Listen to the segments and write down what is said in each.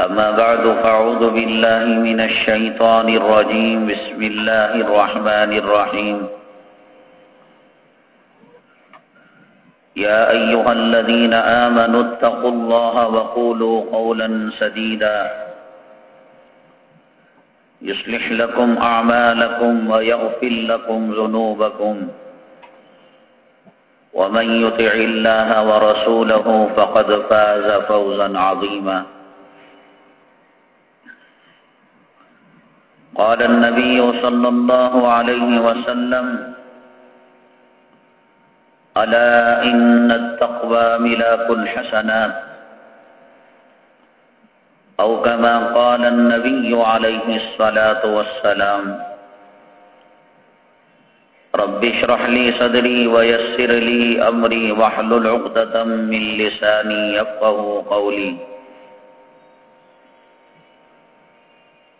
أما بعد فأعوذ بالله من الشيطان الرجيم. بسم الله الرحمن الرحيم. يا أيها الذين آمنوا اتقوا الله وقولوا قولا سديدا. يصلح لكم أعمالكم ويغفر لكم ذنوبكم. ومن يطع الله ورسوله فقد فاز فوزا عظيما. قال النبي صلى الله عليه وسلم ألا إن التقوى ملاك الحسنات أو كما قال النبي عليه الصلاة والسلام رب اشرح لي صدري ويسر لي أمري وحلل عقدة من لساني يفقه قولي.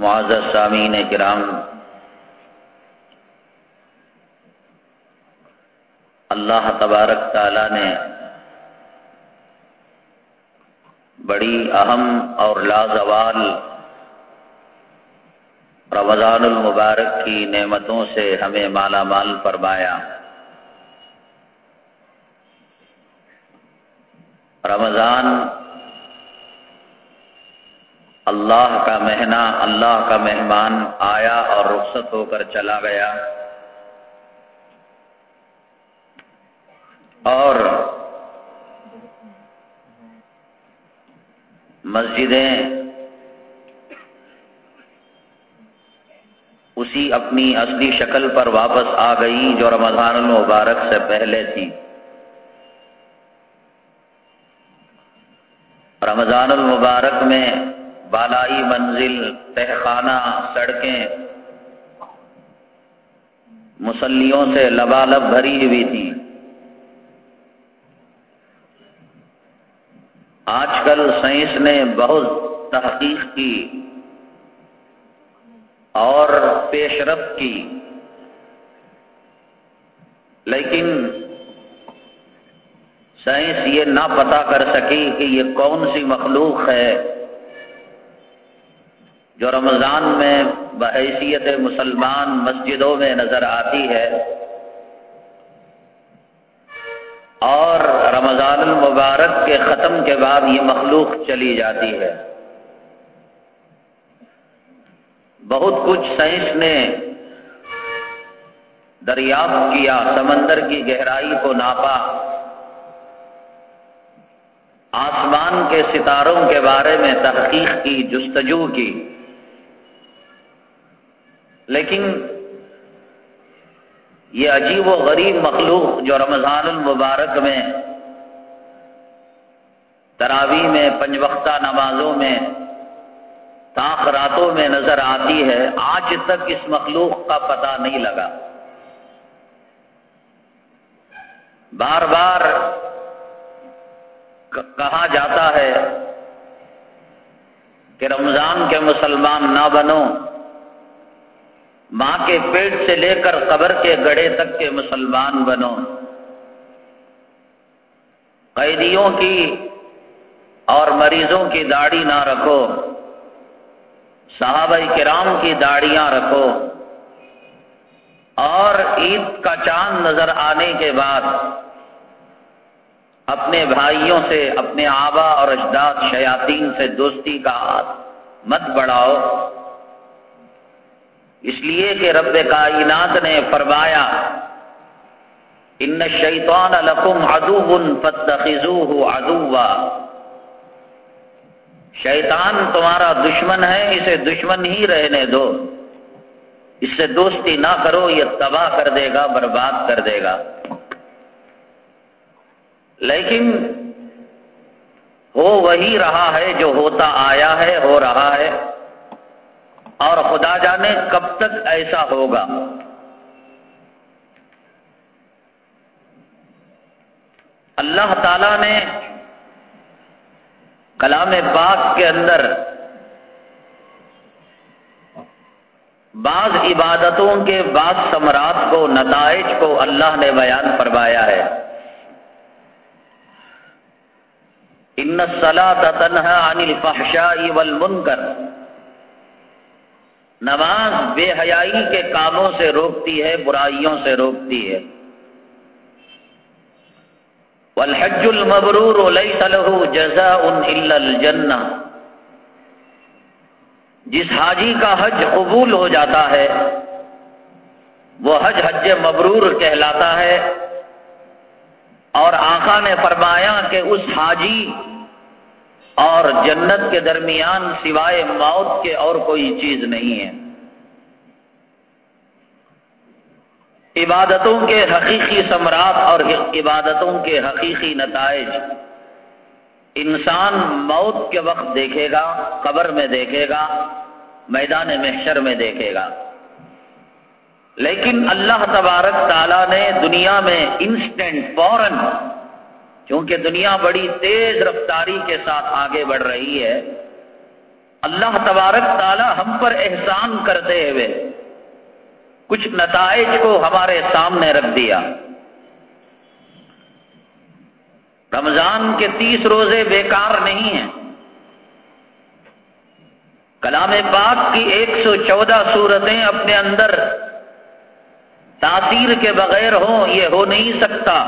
معزز سامعین کرام، اللہ تبارک تعالی نے بڑی اہم اور لازوال رمضان المبارک کی نعمتوں سے ہمیں مالا مال فرمایا۔ رمضان اللہ کا مہینہ، اللہ کا مہمان آیا اور رخصت ہو کر چلا گیا۔ اور مسجدیں اسی اپنی اصلی شکل پر واپس آ گئی جو رمضان المبارک سے پہلے تھی۔ رمضان المبارک میں بالائی منزل، تہخانہ، سڑکیں۔ مسلیوں سے لبالب بھری ہوئی تھی۔ آج کل سائنس نے بہت تحقیق کی اور پیش رفت کی۔ لیکن سائنس یہ نہ پتا کر سکی کہ یہ کون سی مخلوق ہے۔ جو رمضان میں بحیثیت مسلمان مسجدوں میں نظر آتی ہے اور رمضان المبارک کے ختم کے بعد یہ مخلوق چلی جاتی ہے۔ بہت کچھ سائنس نے دریافت کیا، سمندر کی گہرائی کو ناپا۔ آسمان کے ستاروں کے بارے میں تحقیق کی، جستجو کی۔ لیکن یہ عجیب و غریب مخلوق جو رمضان المبارک میں تراوی میں پنج وقتہ نمازوں میں تاخراتوں میں نظر آتی ہے، آج تک اس مخلوق کا پتہ نہیں لگا۔ بار بار کہا جاتا ہے کہ رمضان کے مسلمان نہ بنو۔ ماں کے پیٹ سے لے کر قبر کے گڑے تک کے مسلمان بنو۔ قیدیوں کی اور مریضوں کی داڑھی نہ رکھو۔ صحابہ کرام کی داڑیاں رکھو۔ اور عید کا چاند نظر آنے کے بعد اپنے بھائیوں سے، اپنے آبا اور اجداد شیاطین سے دوستی کا ہاتھ مت بڑھاؤ۔ اس لیے کہ رب کائنات نے فرمایا، ان شیطان لکم ادو بن ادوا شیطان تمہارا دشمن ہے، اسے دشمن ہی رہنے دو۔ اس سے دوستی نہ کرو، یہ تباہ کر دے گا، برباد کر دے گا۔ لیکن ہو وہی رہا ہے جو ہوتا آیا ہے، ہو رہا ہے۔ اور خدا جانے کب تک ایسا ہوگا۔ اللہ تعالی نے کلام پاک کے اندر بعض عبادتوں کے بعض ثمرات کو، نتائج کو اللہ نے بیان فرمایا ہے۔ ان سلا تنہا انل فحشائی والمنکر۔ نماز بے حیائی کے کاموں سے روکتی ہے، برائیوں سے روکتی ہے۔ والحج المبرور ليس له جزاء الا الجنہ جس حاجی کا حج قبول ہو جاتا ہے، وہ حج حج مبرور کہلاتا ہے۔ اور آقا نے فرمایا کہ اس حاجی اور جنت کے درمیان سوائے موت کے اور کوئی چیز نہیں ہے۔ عبادتوں کے حقیقی ثمرات اور عبادتوں کے حقیقی نتائج۔ انسان موت کے وقت دیکھے گا، قبر میں دیکھے گا، میدان محشر میں دیکھے گا۔ لیکن اللہ تبارک تعالیٰ نے دنیا میں انسٹنٹ فورن کیونکہ دنیا بڑی تیز رفتاری کے ساتھ آگے بڑھ رہی ہے، اللہ تبارک تعالیٰ ہم پر احسان کرتے ہوئے کچھ نتائج کو ہمارے سامنے رکھ دیا۔ رمضان کے تیس روزے بیکار نہیں ہیں۔ کلام پاک کی ایک سو چودہ صورتیں اپنے اندر تاثیر کے بغیر ہوں، یہ ہو نہیں سکتا۔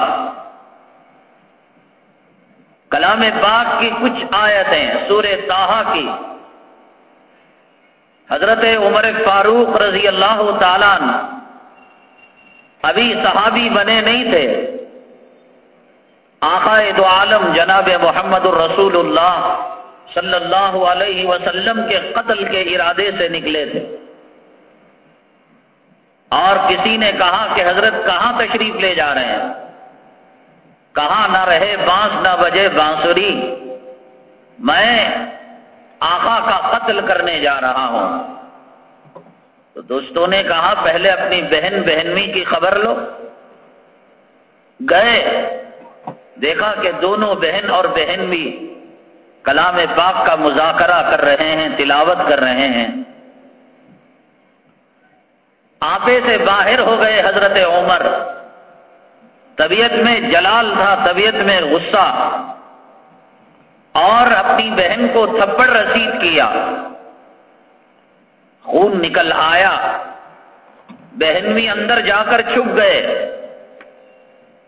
کلام پاک کی کچھ آیتیں سور تاہا کی۔ حضرت عمر فاروق رضی اللہ تعالیٰ ابھی صحابی بنے نہیں تھے۔ آقا دو عالم جناب محمد الرسول اللہ صلی اللہ علیہ وسلم کے قتل کے ارادے سے نکلے تھے۔ اور کسی نے کہا کہ حضرت کہاں تشریف لے جا رہے ہیں؟ کہاں نہ رہے، بانس نہ بجے، بانسری۔ میں آقا کا قتل کرنے جا رہا ہوں۔ تو دوستوں نے کہا، پہلے اپنی بہن، بہنوی کی خبر لو۔ گئے۔ دیکھا کہ دونوں بہن اور بہن بھی کلام پاک کا مذاکرہ کر رہے ہیں، تلاوت کر رہے ہیں۔ آپے سے باہر ہو گئے حضرت عمر۔ طبیعت میں جلال تھا، طبیعت میں غصہ۔ اور اپنی بہن کو تھپڑ رسید کیا۔ خون نکل آیا۔ بہن بھی اندر جا کر چھپ گئے۔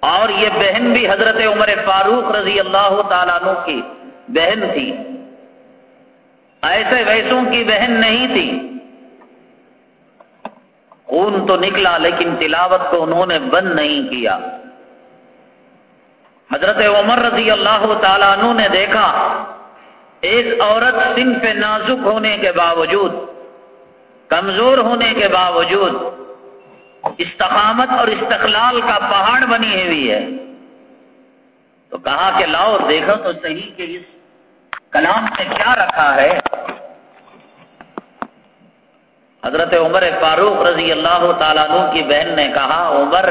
اور یہ بہن بھی حضرت عمر فاروق رضی اللہ تعالیٰ عنہ کی بہن تھی۔ ایسے ویسوں کی بہن نہیں تھی۔ خون تو نکلا، لیکن تلاوت کو انہوں نے بند نہیں کیا۔ حضرت عمر رضی اللہ تعالیٰ عنہ نے دیکھا ایک عورت سن پہ نازک ہونے کے باوجود، کمزور ہونے کے باوجود استقامت اور استقلال کا پہاڑ بنی ہوئی ہے۔ تو کہا کہ لاؤ، دیکھو تو صحیح کہ اس کلام نے کیا رکھا ہے۔ حضرت عمر فاروق رضی اللہ تعالیٰ عنہ کی بہن نے کہا، عمر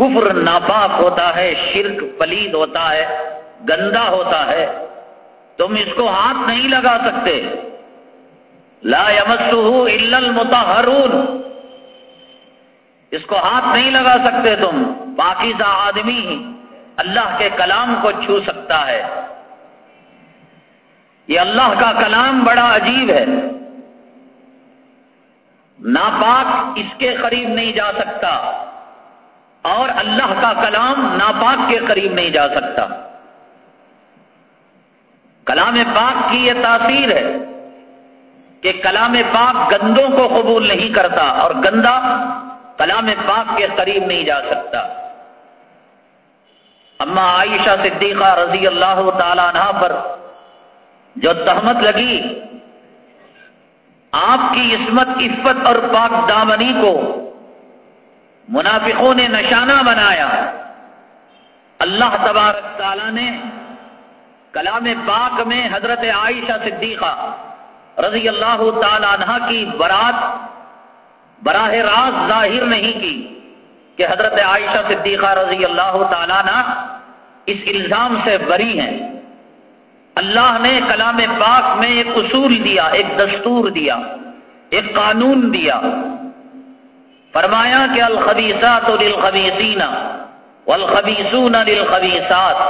کفر ناپاک ہوتا ہے، شرک پلید ہوتا ہے، گندا ہوتا ہے۔ تم اس کو ہاتھ نہیں لگا سکتے۔ لا یمسہ الا المتحرون اس کو ہاتھ نہیں لگا سکتے تم۔ باقیزہ آدمی اللہ کے کلام کو چھو سکتا ہے۔ یہ اللہ کا کلام بڑا عجیب ہے۔ ناپاک اس کے قریب نہیں جا سکتا۔ اور اللہ کا کلام ناپاک کے قریب نہیں جا سکتا۔ کلام پاک کی یہ تاثیر ہے کہ کلام پاک گندوں کو قبول نہیں کرتا اور گندا کلام پاک کے قریب نہیں جا سکتا۔ اما عائشہ صدیقہ رضی اللہ تعالی عنہ پر جو تہمت لگی، آپ کی عصمت، عفت اور پاک دامنی کو منافقوں نے نشانہ بنایا۔ اللہ تبارک تعالیٰ نے کلام پاک میں حضرت عائشہ صدیقہ رضی اللہ تعالی عنہ کی برات براہ راست ظاہر نہیں کی کہ حضرت عائشہ صدیقہ رضی اللہ تعالیٰ عنہ اس الزام سے بری ہیں۔ اللہ نے کلام پاک میں ایک اصول دیا، ایک دستور دیا، ایک قانون دیا۔ فرمایا کہ الخبیسات للخبیسین والخبیسون للخبیسات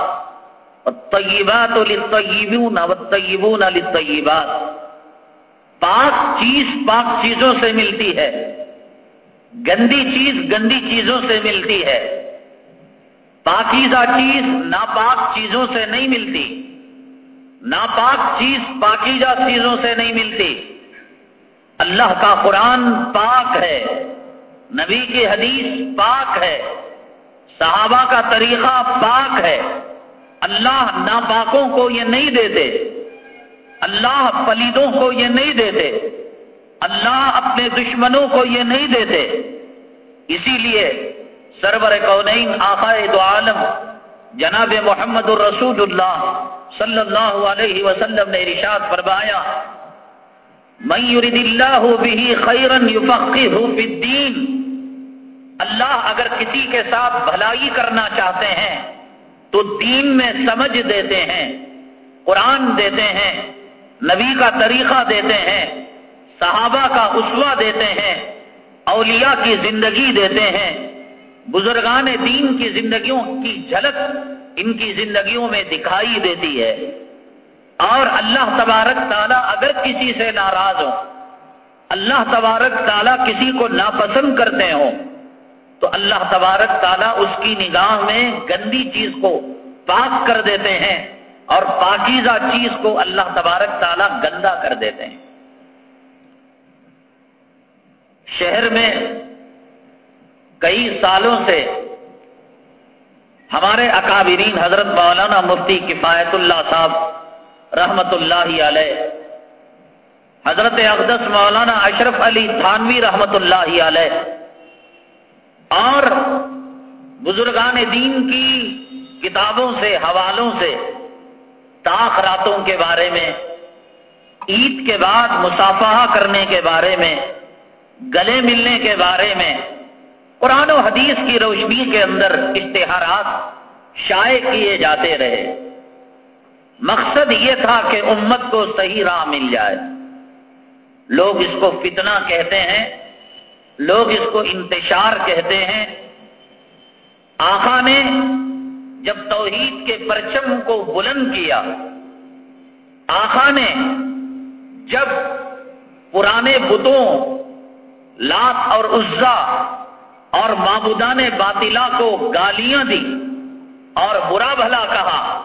والطیبات للطیبون والطیبون للطیبات پاک چیز پاک چیزوں سے ملتی ہے گندی چیز گندی چیزوں سے ملتی ہے پاکیزہ چیز ناپاک چیزوں سے نہیں ملتی ناپاک چیز پاکیزہ چیزوں سے نہیں ملتی اللہ کا قرآن پاک ہے نبی کی حدیث پاک ہے، صحابہ کا طریقہ پاک ہے۔ اللہ ناپاکوں کو یہ نہیں دیتے، اللہ پلیدوں کو یہ نہیں دیتے، اللہ اپنے دشمنوں کو یہ نہیں دیتے۔ اسی لیے سرور کونین آقائے دو عالم، جناب محمد الرسول اللہ صلی اللہ علیہ وسلم نے رشاد فرمایا، من يرد اللہ بھی خیرن یفقہہ فی الدین اللہ اگر کسی کے ساتھ بھلائی کرنا چاہتے ہیں، تو دین میں سمجھ دیتے ہیں، قرآن دیتے ہیں، نبی کا طریقہ دیتے ہیں، صحابہ کا اسوا دیتے ہیں، اولیاء کی زندگی دیتے ہیں، بزرگان دین کی زندگیوں کی جھلک ان کی زندگیوں میں دکھائی دیتی ہے۔ اور اللہ تبارک تعالیٰ اگر کسی سے ناراض ہو اللہ تبارک تعالیٰ کسی کو ناپسند کرتے ہوں تو اللہ تبارک تعالیٰ اس کی نگاہ میں گندی چیز کو پاک کر دیتے ہیں اور پاکیزہ چیز کو اللہ تبارک تعالیٰ گندا کر دیتے ہیں۔ شہر میں کئی سالوں سے ہمارے اکابرین حضرت مولانا مفتی کفایت اللہ صاحب رحمت اللہ علیہ، حضرت اقدس مولانا اشرف علی تھانوی رحمت اللہ علیہ اور بزرگان دین کی کتابوں سے، حوالوں سے، تاخراتوں کے بارے میں، عید کے بعد مسافہ کرنے کے بارے میں، گلے ملنے کے بارے میں، قرآن و حدیث کی روشنی کے اندر اشتہارات شائع کیے جاتے رہے۔ مقصد یہ تھا کہ امت کو صحیح راہ مل جائے۔ لوگ اس کو فتنہ کہتے ہیں لوگ اس کو انتشار کہتے ہیں۔ آخا نے جب توحید کے پرچم کو بلند کیا آخا نے جب پرانے بتوں لات اور عزا اور معبودان باطلا کو گالیاں دی اور برا بھلا کہا،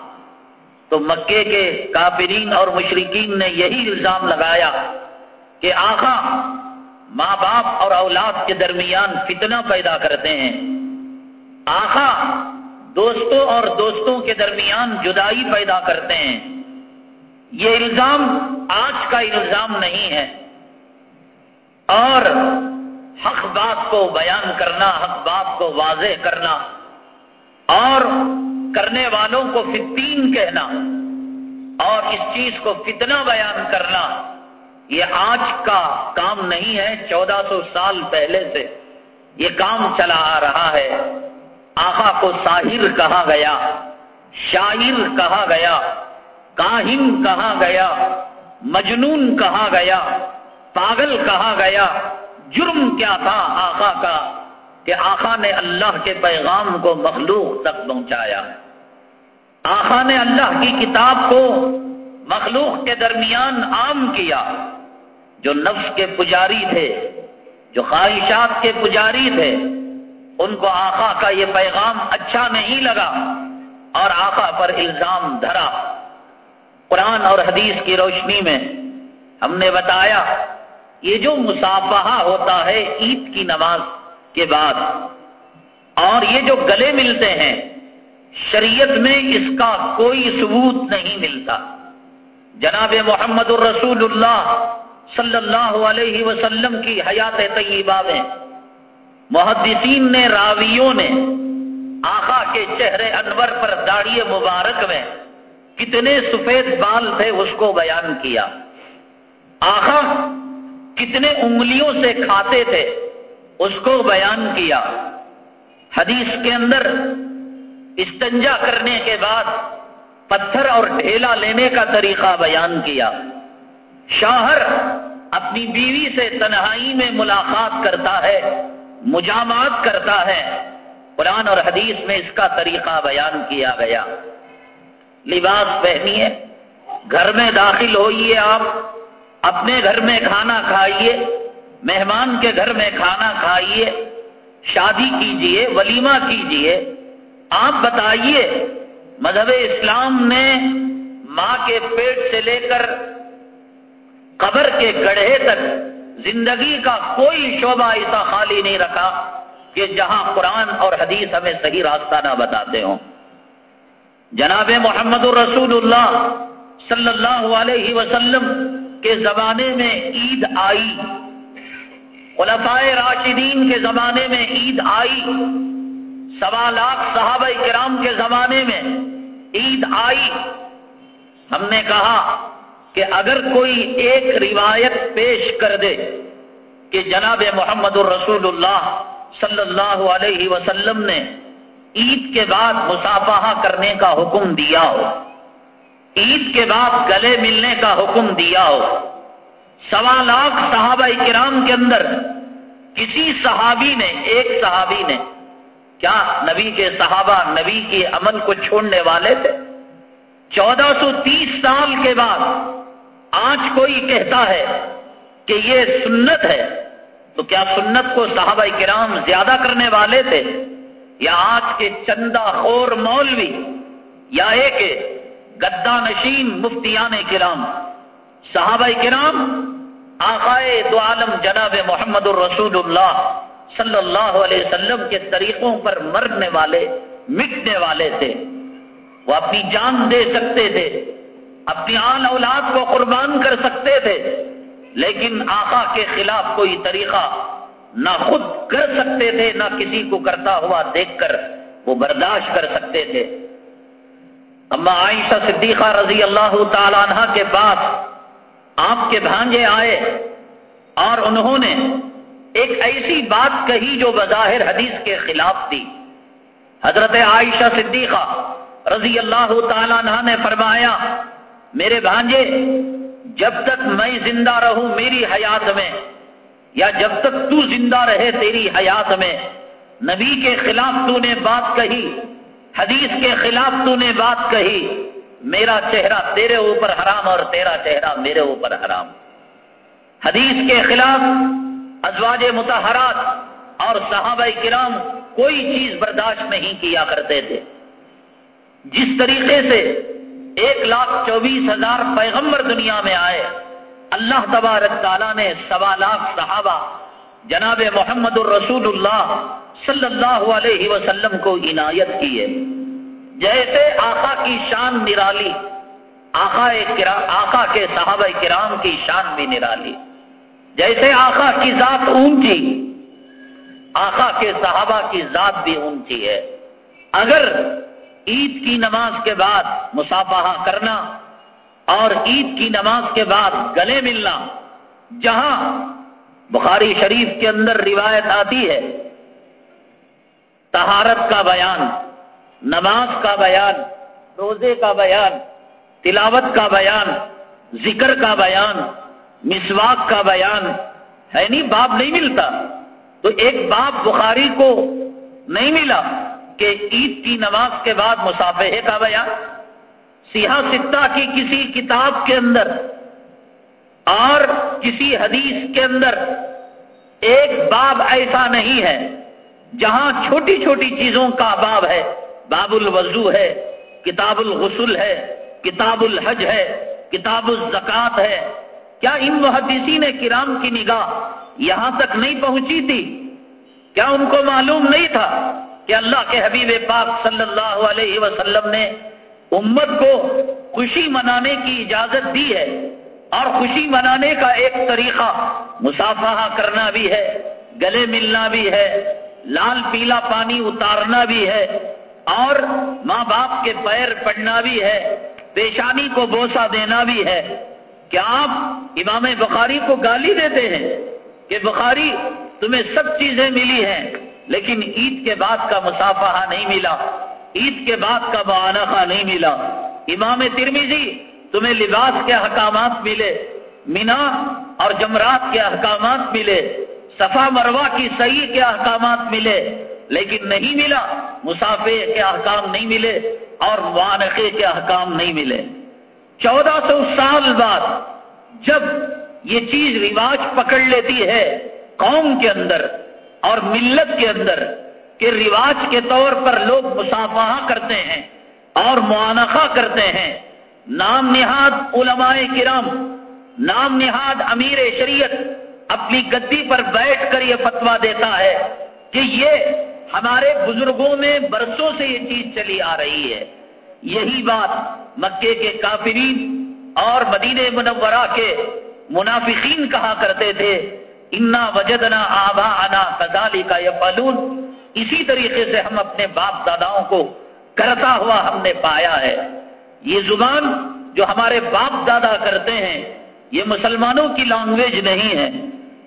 تو مکے کے کافرین اور مشرقین نے یہی الزام لگایا کہ آخا ماں باپ اور اولاد کے درمیان فتنہ پیدا کرتے ہیں۔ آخا دوستوں اور دوستوں کے درمیان جدائی پیدا کرتے ہیں۔ یہ الزام آج کا الزام نہیں ہے۔ اور حق بات کو بیان کرنا، حق بات کو واضح کرنا اور کرنے والوں کو فتین کہنا اور اس چیز کو فتنہ بیان کرنا یہ آج کا کام نہیں ہے چودہ سو سال پہلے سے۔ یہ کام چلا آ رہا ہے۔ آقا کو ساحر کہا گیا، شاعر کہا گیا، کاہن کہا گیا، مجنون کہا گیا، پاگل کہا گیا۔ جرم کیا تھا آقا کا کہ آقا نے اللہ کے پیغام کو مخلوق تک پہنچایا۔ آقا نے اللہ کی کتاب کو مخلوق کے درمیان عام کیا۔ جو نفس کے پجاری تھے، جو خواہشات کے پجاری تھے، ان کو آقا کا یہ پیغام اچھا نہیں لگا اور آقا پر الزام دھرا۔ قرآن اور حدیث کی روشنی میں ہم نے بتایا، یہ جو مسافہ ہوتا ہے عید کی نماز کے بعد، اور یہ جو گلے ملتے ہیں، شریعت میں اس کا کوئی ثبوت نہیں ملتا۔ جناب محمد الرسول اللہ صلی اللہ علیہ وسلم کی حیات طیبہ میں محدثین نے، راویوں نے آخا کے چہرے انور پر داڑھی مبارک میں کتنے سفید بال تھے اس کو بیان کیا۔ آخا کتنے انگلیوں سے کھاتے تھے اس کو بیان کیا۔ حدیث کے اندر استنجا کرنے کے بعد پتھر اور ڈھیلا لینے کا طریقہ بیان کیا۔ شاہر اپنی بیوی سے تنہائی میں ملاقات کرتا ہے مجامات کرتا ہے۔ قرآن اور حدیث میں اس کا طریقہ بیان کیا گیا۔ لباس پہنیے، گھر میں داخل ہوئیے آپ، اپنے گھر میں کھانا کھائیے، مہمان کے گھر میں کھانا کھائیے، شادی کیجیے ولیمہ کیجیے آپ بتائیے، مذہب اسلام نے ماں کے پیٹ سے لے کر قبر کے گڑھے تک زندگی کا کوئی شعبہ ایسا خالی نہیں رکھا کہ جہاں قرآن اور حدیث ہمیں صحیح راستہ نہ بتاتے ہوں۔ جناب محمد الرسول اللہ صلی اللہ علیہ وسلم کے زمانے میں عید آئی۔ خلفائے راشدین کے زمانے میں عید آئی۔ سوا لاکھ صحابہ کرام کے زمانے میں عید آئی۔ ہم نے کہا کہ اگر کوئی ایک روایت پیش کر دے کہ جناب محمد الرسول اللہ صلی اللہ علیہ وسلم نے عید کے بعد مسافہ کرنے کا حکم دیا ہو، عید کے بعد گلے ملنے کا حکم دیا ہو، سوا لاکھ صحابہ کرام کے اندر کسی صحابی نے، ایک صحابی نے، کیا نبی کے صحابہ نبی کے عمل کو چھوڑنے والے تھے؟ چودہ سو تیس سال کے بعد آج کوئی کہتا ہے کہ یہ سنت ہے، تو کیا سنت کو صحابہ کرام زیادہ کرنے والے تھے؟ یا آج کے چندہ خور مولوی، یا ایک گدا نشین مفتیان کرام؟ صحابہ کرام، آقائے دو عالم جناب محمد الرسول اللہ صلی اللہ علیہ وسلم کے طریقوں پر مرنے والے، مٹنے والے تھے۔ وہ اپنی جان دے سکتے تھے۔ اپنی آن اولاد کو قربان کر سکتے تھے، لیکن آقا کے خلاف کوئی طریقہ نہ خود کر سکتے تھے، نہ کسی کو کرتا ہوا دیکھ کر وہ برداشت کر سکتے تھے۔ اما عائشہ صدیقہ رضی اللہ تعالی عنہ کے پاس آپ کے بھانجے آئے اور انہوں نے ایک ایسی بات کہی جو بظاہر حدیث کے خلاف تھی۔ حضرت عائشہ صدیقہ رضی اللہ تعالیٰ عنہ نے فرمایا میرے بھانجے، جب تک میں زندہ رہوں میری حیات میں، یا جب تک تو زندہ رہے تیری حیات میں، نبی کے خلاف تو نے بات کہی، حدیث کے خلاف تو نے بات کہی، میرا چہرہ تیرے اوپر حرام اور تیرا چہرہ میرے اوپر حرام۔ حدیث کے خلاف ازواج متحرات اور صحابہ کرام کوئی چیز برداشت نہیں کیا کرتے تھے۔ جس طریقے سے ایک لاکھ چوبیس ہزار پیغمبر دنیا میں آئے۔ اللہ تبارک تعالیٰ نے سوا لاکھ صحابہ، جناب محمد الرسول اللہ صلی اللہ علیہ وسلم کو عنایت کی ہے جیسے آقا کی شان نرالی، آقا آقا کے صحابہ کرام کی شان بھی نرالی۔ جیسے آقا کی ذات اونچی، آقا کے صحابہ کی ذات بھی اونچی ہے۔ اگر عید کی نماز کے بعد مسافہ کرنا اور عید کی نماز کے بعد گلے ملنا۔ جہاں بخاری شریف کے اندر روایت آتی ہے تہارت کا بیان، نماز کا بیان، روزے کا بیان، تلاوت کا بیان، ذکر کا بیان، مسواک کا بیان، ہے نہیں؟ باب نہیں ملتا۔ تو ایک باب بخاری کو نہیں ملا۔ کہ عید کی نماز کے بعد مسافے کا بیان سیاہ ستہ کی کسی کتاب کے اندر اور کسی حدیث کے اندر ایک باب ایسا نہیں ہے جہاں چھوٹی چھوٹی چیزوں کا باب ہے۔ باب الوضو ہے، کتاب الغسل ہے، کتاب الحج ہے، کتاب الزکات ہے۔ کیا ان محدثین کرام کی نگاہ یہاں تک نہیں پہنچی تھی؟ کیا ان کو معلوم نہیں تھا؟ کہ اللہ کے حبیب پاک صلی اللہ علیہ وسلم نے امت کو خوشی منانے کی اجازت دی ہے اور خوشی منانے کا ایک طریقہ مسافہ کرنا بھی ہے، گلے ملنا بھی ہے، لال پیلا پانی اتارنا بھی ہے اور ماں باپ کے پیر پڑنا بھی ہے، پیشانی کو بوسا دینا بھی ہے۔ کیا آپ امام بخاری کو گالی دیتے ہیں کہ بخاری تمہیں سب چیزیں ملی ہیں؟ لیکن عید کے بعد کا مسافہ نہیں ملا۔ عید کے بعد کا معانخہ نہیں ملا۔ امام ترمیزی تمہیں لباس کے احکامات ملے، مینا اور جمرات کے احکامات ملے، صفا مروا کی صحیح کے احکامات ملے، لیکن نہیں ملا، مسافے کے احکام نہیں ملے اور معانقے کے احکام نہیں ملے۔ چودہ سو سال بعد جب یہ چیز رواج پکڑ لیتی ہے قوم کے اندر اور ملت کے اندر کہ رواج کے طور پر لوگ مسافہ کرتے ہیں اور معانقہ کرتے ہیں۔ نام نہاد علماء کرام، نام نہاد امیر شریعت اپنی گدی پر بیٹھ کر یہ فتوا دیتا ہے کہ یہ ہمارے بزرگوں میں برسوں سے یہ چیز چلی آ رہی ہے۔ یہی بات مکے کے کافرین اور مدینہ منورہ کے منافقین کہا کرتے تھے۔ انا وجدنا آبا انا کزالی کا یہ فلون اسی طریقے سے ہم اپنے باپ داداؤں کو کرتا ہوا ہم نے پایا ہے۔ یہ زبان جو ہمارے باپ دادا کرتے ہیں، یہ مسلمانوں کی لینگویج نہیں ہے۔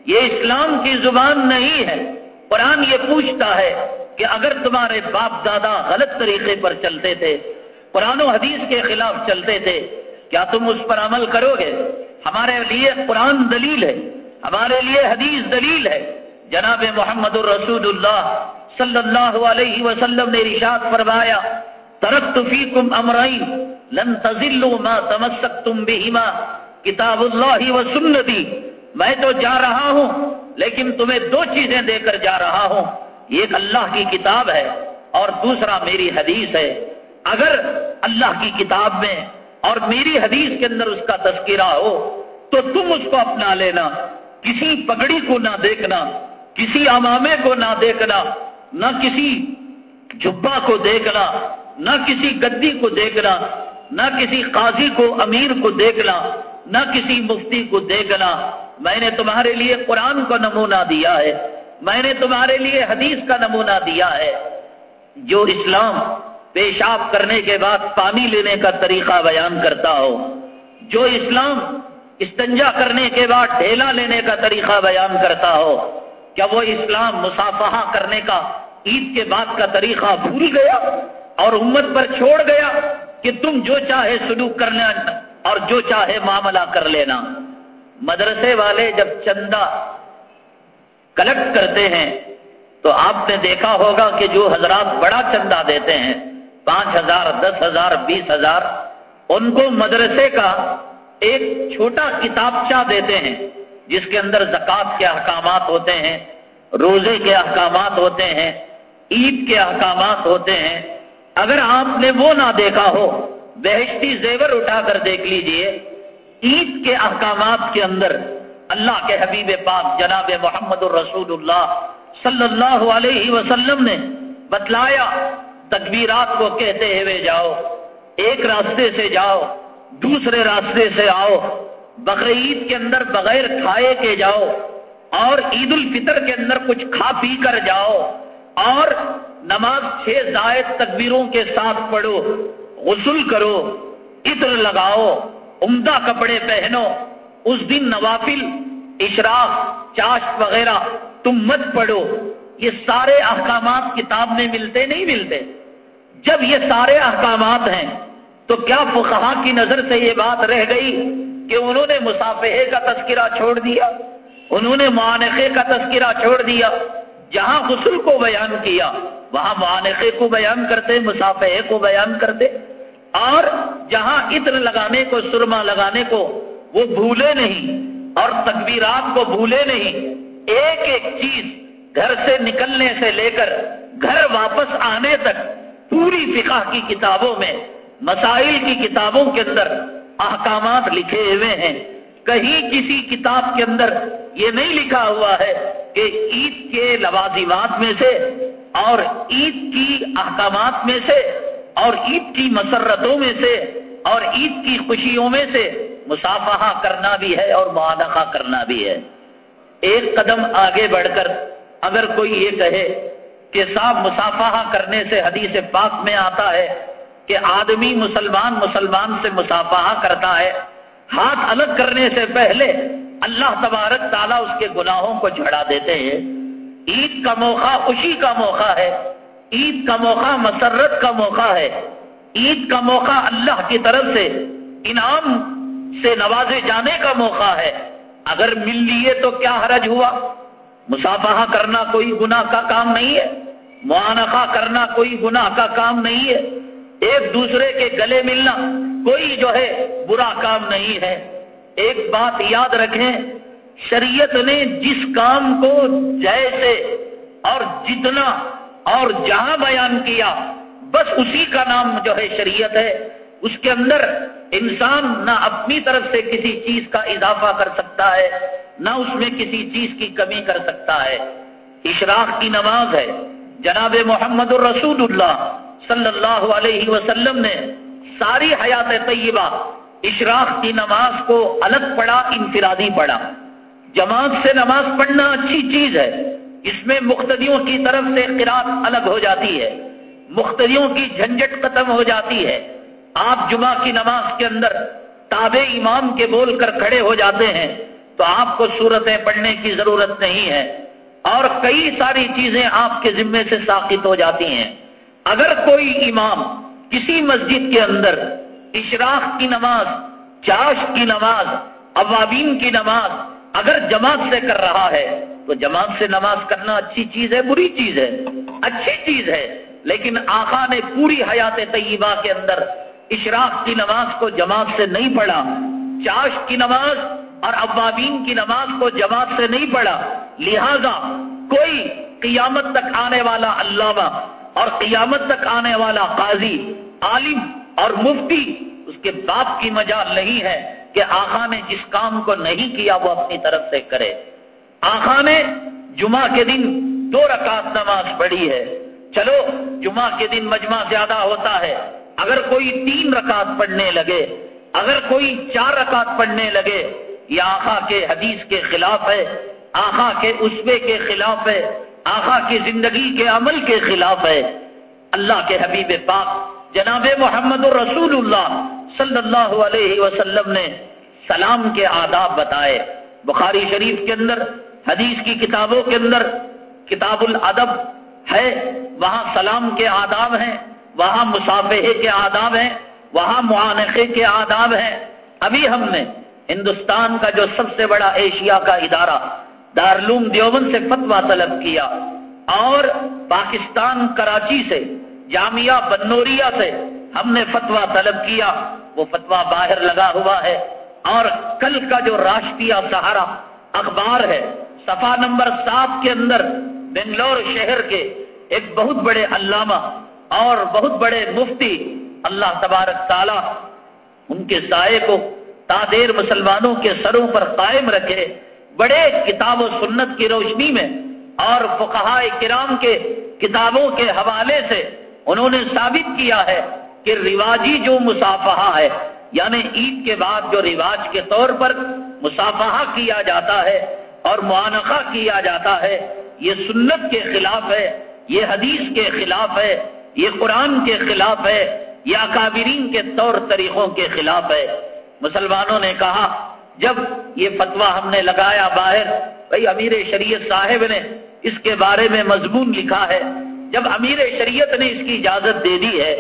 یہ اسلام کی زبان نہیں ہے۔ قرآن یہ پوچھتا ہے کہ اگر تمہارے باپ دادا غلط طریقے پر چلتے تھے، قرآن و حدیث کے خلاف چلتے تھے، کیا تم اس پر عمل کرو گے؟ ہمارے لیے قرآن دلیل ہے۔ ہمارے لیے حدیث دلیل ہے۔ جناب محمد الرسول اللہ صلی اللہ علیہ وسلم نے رشاد فرمایا ترقت فیکم امرائن لن تزلوا ما تمسکتم بہما کتاب اللہ و سنتی۔ میں تو جا رہا ہوں، لیکن تمہیں دو چیزیں دے کر جا رہا ہوں۔ ایک اللہ کی کتاب ہے اور دوسرا میری حدیث ہے۔ اگر اللہ کی کتاب میں اور میری حدیث کے اندر اس کا تذکرہ ہو، تو تم اس کو اپنا لینا۔ کسی پگڑی کو نہ دیکھنا، کسی امامے کو نہ دیکھنا، نہ کسی جبا کو دیکھنا، نہ کسی گدی کو دیکھنا، نہ کسی قاضی کو، امیر کو دیکھنا، نہ کسی مفتی کو دیکھنا۔ میں نے تمہارے لیے قرآن کا نمونہ دیا ہے۔ میں نے تمہارے لیے حدیث کا نمونہ دیا ہے۔ جو اسلام پیشاب کرنے کے بعد پانی لینے کا طریقہ بیان کرتا ہو جو اسلام استنجا کرنے کے بعد ڈھیلا لینے کا طریقہ بیان کرتا ہو کیا وہ اسلام مسافہ کرنے کا عید کے بعد کا طریقہ بھول گیا اور امت پر چھوڑ گیا کہ تم جو چاہے سلوک کرنا اور جو چاہے معاملہ کر لینا؟ مدرسے والے جب چندہ کلیکٹ کرتے ہیں تو آپ نے دیکھا ہوگا کہ جو حضرات بڑا چندہ دیتے ہیں، پانچ ہزار، دس ہزار، بیس ہزار، ان کو مدرسے کا ایک چھوٹا کتابچہ دیتے ہیں، جس کے اندر زکات کے احکامات ہوتے ہیں، روزے کے احکامات ہوتے ہیں، عید کے احکامات ہوتے ہیں۔ اگر آپ نے وہ نہ دیکھا ہو، بہشتی زیور اٹھا کر دیکھ لیجیے، عید کے احکامات کے اندر اللہ کے حبیب پاک جناب محمد الرسول اللہ صلی اللہ علیہ وسلم نے بتلایا، تکبیرات کو کہتے ہوئے جاؤ، ایک راستے سے جاؤ دوسرے راستے سے آؤ، بقرعید کے اندر بغیر کھائے کے جاؤ، اور عید الفطر کے اندر کچھ کھا پی کر جاؤ، اور نماز چھ زائد تکبیروں کے ساتھ پڑھو، غسل کرو، عطر لگاؤ، عمدہ کپڑے پہنو، اس دن نوافل، اشراق چاش وغیرہ، تم مت پڑھو۔ یہ سارے احکامات کتاب میں ملتے نہیں ملتے۔ جب یہ سارے احکامات ہیں تو کیا فقہا کی نظر سے یہ بات رہ گئی کہ انہوں نے مسافحے کا تذکرہ چھوڑ دیا؟ انہوں نے معانقے کا تذکرہ چھوڑ دیا؟ جہاں غسل کو بیان کیا، وہاں معانقے کو بیان کرتے مسافحے کو بیان کرتے، اور جہاں عطر لگانے کو، سرما لگانے کو وہ بھولے نہیں، اور تکبیرات کو بھولے نہیں، ایک ایک چیز گھر سے نکلنے سے لے کر گھر واپس آنے تک پوری فقہ کی کتابوں میں مسائل کی کتابوں کے اندر احکامات لکھے ہوئے ہیں۔ کہیں کسی کتاب کے اندر یہ نہیں لکھا ہوا ہے کہ عید کے لوازمات میں سے اور عید کی احکامات میں سے اور عید کی مسرتوں میں سے اور عید کی خوشیوں میں سے مسافہ کرنا بھی ہے اور معانقہ کرنا بھی ہے۔ ایک قدم آگے بڑھ کر اگر کوئی یہ کہے کہ صاحب مسافہ کرنے سے حدیث پاک میں آتا ہے کہ آدمی مسلمان مسلمان سے مسافہ کرتا ہے، ہاتھ الگ کرنے سے پہلے اللہ تبارک تعالیٰ اس کے گناہوں کو جھڑا دیتے ہیں۔ عید کا موقع خوشی کا موقع ہے، عید کا موقع مسرت کا موقع ہے۔ عید کا موقع اللہ کی طرف سے، انعام سے نوازے جانے کا موقع ہے۔ اگر مل لیے تو کیا حرج ہوا؟ مسافہ کرنا کوئی گناہ کا کام نہیں ہے، معانقہ کرنا کوئی گناہ کا کام نہیں ہے۔ ایک دوسرے کے گلے ملنا کوئی جو ہے برا کام نہیں ہے۔ ایک بات یاد رکھیں، شریعت نے جس کام کو جیسے اور جتنا اور جہاں بیان کیا، بس اسی کا نام جو ہے شریعت ہے۔ اس کے اندر انسان نہ اپنی طرف سے کسی چیز کا اضافہ کر سکتا ہے، نہ اس میں کسی چیز کی کمی کر سکتا ہے۔ اشراق کی نماز ہے۔ جناب محمد الرسول اللہ صلی اللہ علیہ وسلم نے ساری حیات طیبہ، اشراق کی نماز کو الگ پڑھا، انفرادی پڑھا جماعت سے نماز پڑھنا اچھی چیز ہے۔ اس میں مختدیوں کی طرف سے قرآن الگ ہو جاتی ہے۔ مختدیوں کی جھنجٹ ختم ہو جاتی ہے۔ آپ جمعہ کی نماز کے اندر تابع امام کے بول کر کھڑے ہو جاتے ہیں، تو آپ کو صورتیں پڑھنے کی ضرورت نہیں ہے۔ اور کئی ساری چیزیں آپ کے ذمے سے ساقت ہو جاتی ہیں۔ اگر کوئی امام کسی مسجد کے اندر اشراق کی نماز چاش کی نماز عوابین کی نماز اگر جماعت سے کر رہا ہے، تو جماعت سے نماز کرنا اچھی چیز ہے، بری چیز ہے، اچھی چیز ہے۔ لیکن آقا نے پوری حیات طیبہ کے اندر اشراق کی نماز کو جماعت سے نہیں پڑھا چاش کی نماز اور عوابین کی نماز کو جماعت سے نہیں پڑھا۔ لہذا کوئی قیامت تک آنے والا علامہ اور قیامت تک آنے والا قاضی، عالم اور مفتی، اس کے باپ کی مجال نہیں ہے کہ آخا نے جس کام کو نہیں کیا وہ اپنی طرف سے کرے۔ آخا نے جمعہ کے دن دو رکعت نماز پڑھی ہے۔ چلو، جمعہ کے دن مجمع زیادہ ہوتا ہے۔ اگر کوئی تین رکعت پڑھنے لگے، اگر کوئی چار رکعت پڑھنے لگے، یہ آخا کے حدیث کے خلاف ہے آخا کے اسبے کے خلاف ہے۔ آخا کی زندگی کے عمل کے خلاف ہے۔ اللہ کے حبیب پاک جناب محمد الرسول اللہ صلی اللہ علیہ وسلم نے سلام کے آداب بتائے۔ بخاری شریف کے اندر، حدیث کی کتابوں کے اندر کتاب الادب ہے۔ وہاں سلام کے آداب ہیں، وہاں مسافے کے آداب ہیں، وہاں معانقے کے آداب ہیں۔ ابھی ہم نے ہندوستان کا جو سب سے بڑا ایشیا کا ادارہ دارلوم دیوبند سے فتوا طلب کیا اور پاکستان کراچی سے، جامعہ بنوریا سے ہم نے فتوا طلب کیا۔ وہ فتوا باہر لگا ہوا ہے اور کل کا جو راشٹریہ سہارا اخبار ہے صفا نمبر سات کے اندر بنگلور شہر کے ایک بہت بڑے علامہ اور بہت بڑے مفتی اللہ تبارک تعالی ان کے سائے کو تادیر مسلمانوں کے سروں پر قائم رکھے۔ بڑے کتاب و سنت کی روشنی میں اور فقہاء کرام کے کتابوں کے حوالے سے انہوں نے ثابت کیا ہے کہ رواجی جو مسافہ ہے یعنی عید کے بعد جو رواج کے طور پر مسافہ کیا جاتا ہے اور معانقہ کیا جاتا ہے، یہ سنت کے خلاف ہے، یہ حدیث کے خلاف ہے، یہ قرآن کے خلاف ہے، یہ اکابرین کے طور طریقوں کے خلاف ہے۔ مسلمانوں نے کہا جب یہ فتوا ہم نے لگایا باہر بھائی امیر شریعت صاحب نے اس کے بارے میں مضمون لکھا ہے، جب امیر شریعت نے اس کی اجازت دے دی ہے،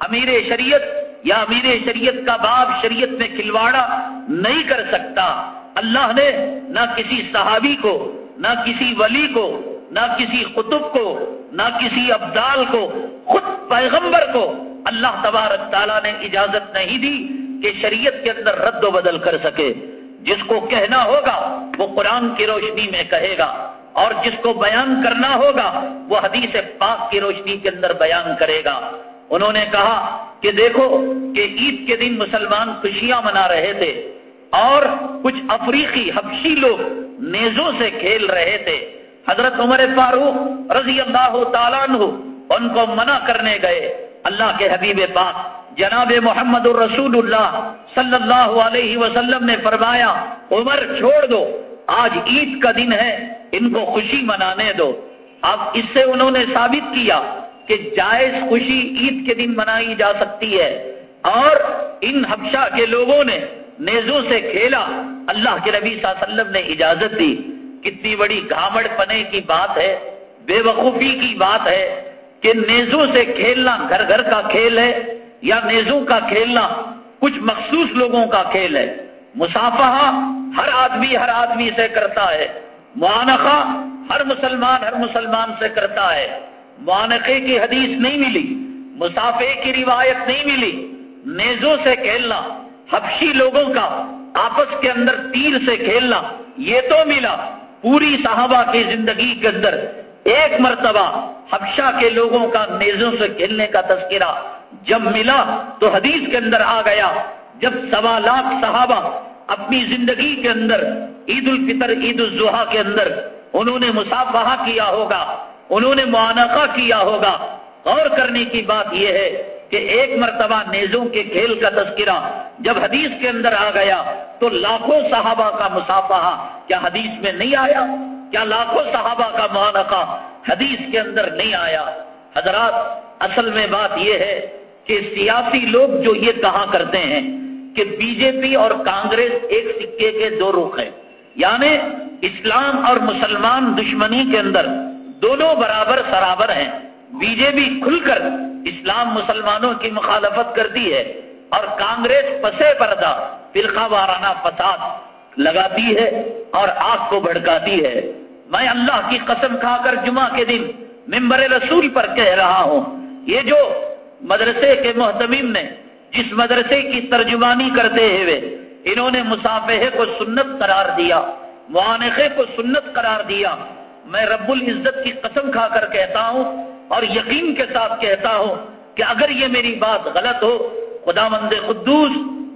امیر شریعت یا امیر شریعت کا باپ شریعت میں کھلواڑا نہیں کر سکتا، اللہ نے نہ کسی صحابی کو، نہ کسی ولی کو، نہ کسی قطب کو، نہ کسی ابدال کو، خود پیغمبر کو اللہ تبارک تعالیٰ نے اجازت نہیں دی کہ شریعت کے اندر رد و بدل کر سکے۔ جس کو کہنا ہوگا وہ قرآن کی روشنی میں کہے گا اور جس کو بیان کرنا ہوگا وہ حدیث پاک کی روشنی کے اندر بیان کرے گا۔ انہوں نے کہا کہ دیکھو کہ عید کے دن مسلمان خوشیاں منا رہے تھے اور کچھ افریقی حبشی لوگ نیزوں سے کھیل رہے تھے۔ حضرت عمر فاروق رضی اللہ تعالیٰ عنہ ان کو منع کرنے گئے۔ اللہ کے حبیب پاک جناب محمد الرسول اللہ صلی اللہ علیہ وسلم نے فرمایا، عمر چھوڑ دو، آج عید کا دن ہے، ان کو خوشی منانے دو۔ اب اس سے انہوں نے ثابت کیا کہ جائز خوشی عید کے دن منائی جا سکتی ہے۔ اور ان حبشہ کے لوگوں نے نیزوں سے کھیلا۔ اللہ کے نبی صلی اللہ علیہ وسلم نے اجازت دی۔ کتنی بڑی گھامڑ پنے کی بات ہے، بے وقوفی کی بات ہے۔ کہ نیزوں سے کھیلنا گھر گھر کا کھیل ہے یا نیزوں کا کھیلنا کچھ مخصوص لوگوں کا کھیل ہے؟ مسافہ ہر آدمی ہر آدمی سے کرتا ہے۔ معانقہ ہر مسلمان ہر مسلمان سے کرتا ہے۔ معانقے کی حدیث نہیں ملی، مسافے کی روایت نہیں ملی۔ نیزوں سے کھیلنا، حبشی لوگوں کا آپس کے اندر تیر سے کھیلنا، یہ تو ملا پوری صحابہ کی زندگی کے اندر۔ ایک مرتبہ حبشہ کے لوگوں کا نیزوں سے کھیلنے کا تذکرہ جب ملا تو حدیث کے اندر آ گیا۔ جب سوا لاکھ صحابہ اپنی زندگی کے اندر عید الفطر عید الضحا کے اندر انہوں نے مسافہ کیا ہوگا، انہوں نے معانقہ کیا ہوگا۔ غور کرنے کی بات یہ ہے کہ ایک مرتبہ نیزوں کے کھیل کا تذکرہ جب حدیث کے اندر آ گیا تو لاکھوں صحابہ کا مسافہ کیا حدیث میں نہیں آیا؟ کیا لاکھوں صحابہ کا معانقہ حدیث کے اندر نہیں آیا۔ حضرات، اصل میں بات یہ ہے کہ سیاسی لوگ جو یہ کہا کرتے ہیں کہ بی جے پی اور کانگریس ایک سکے کے دو رخ ہیں۔ یعنی اسلام اور مسلمان دشمنی کے اندر دونوں برابر سرابر ہیں۔ بی جے پی کھل کر اسلام مسلمانوں کی مخالفت کرتی ہے اور کانگریس پسے پردہ فرقہ وارانہ فساد لگاتی ہے اور آگ کو بھڑکاتی ہے۔ میں اللہ کی قسم کھا کر جمعہ کے دن ممبر رسول پر کہہ رہا ہوں، یہ جو مدرسے کے محتمیم نے جس مدرسے کی ترجمانی کرتے ہوئے انہوں نے مسافے کو سنت قرار دیا معانقے کو سنت قرار دیا، میں رب العزت کی قسم کھا کر کہتا ہوں اور یقین کے ساتھ کہتا ہوں کہ اگر یہ میری بات غلط ہو خدا مند قدوس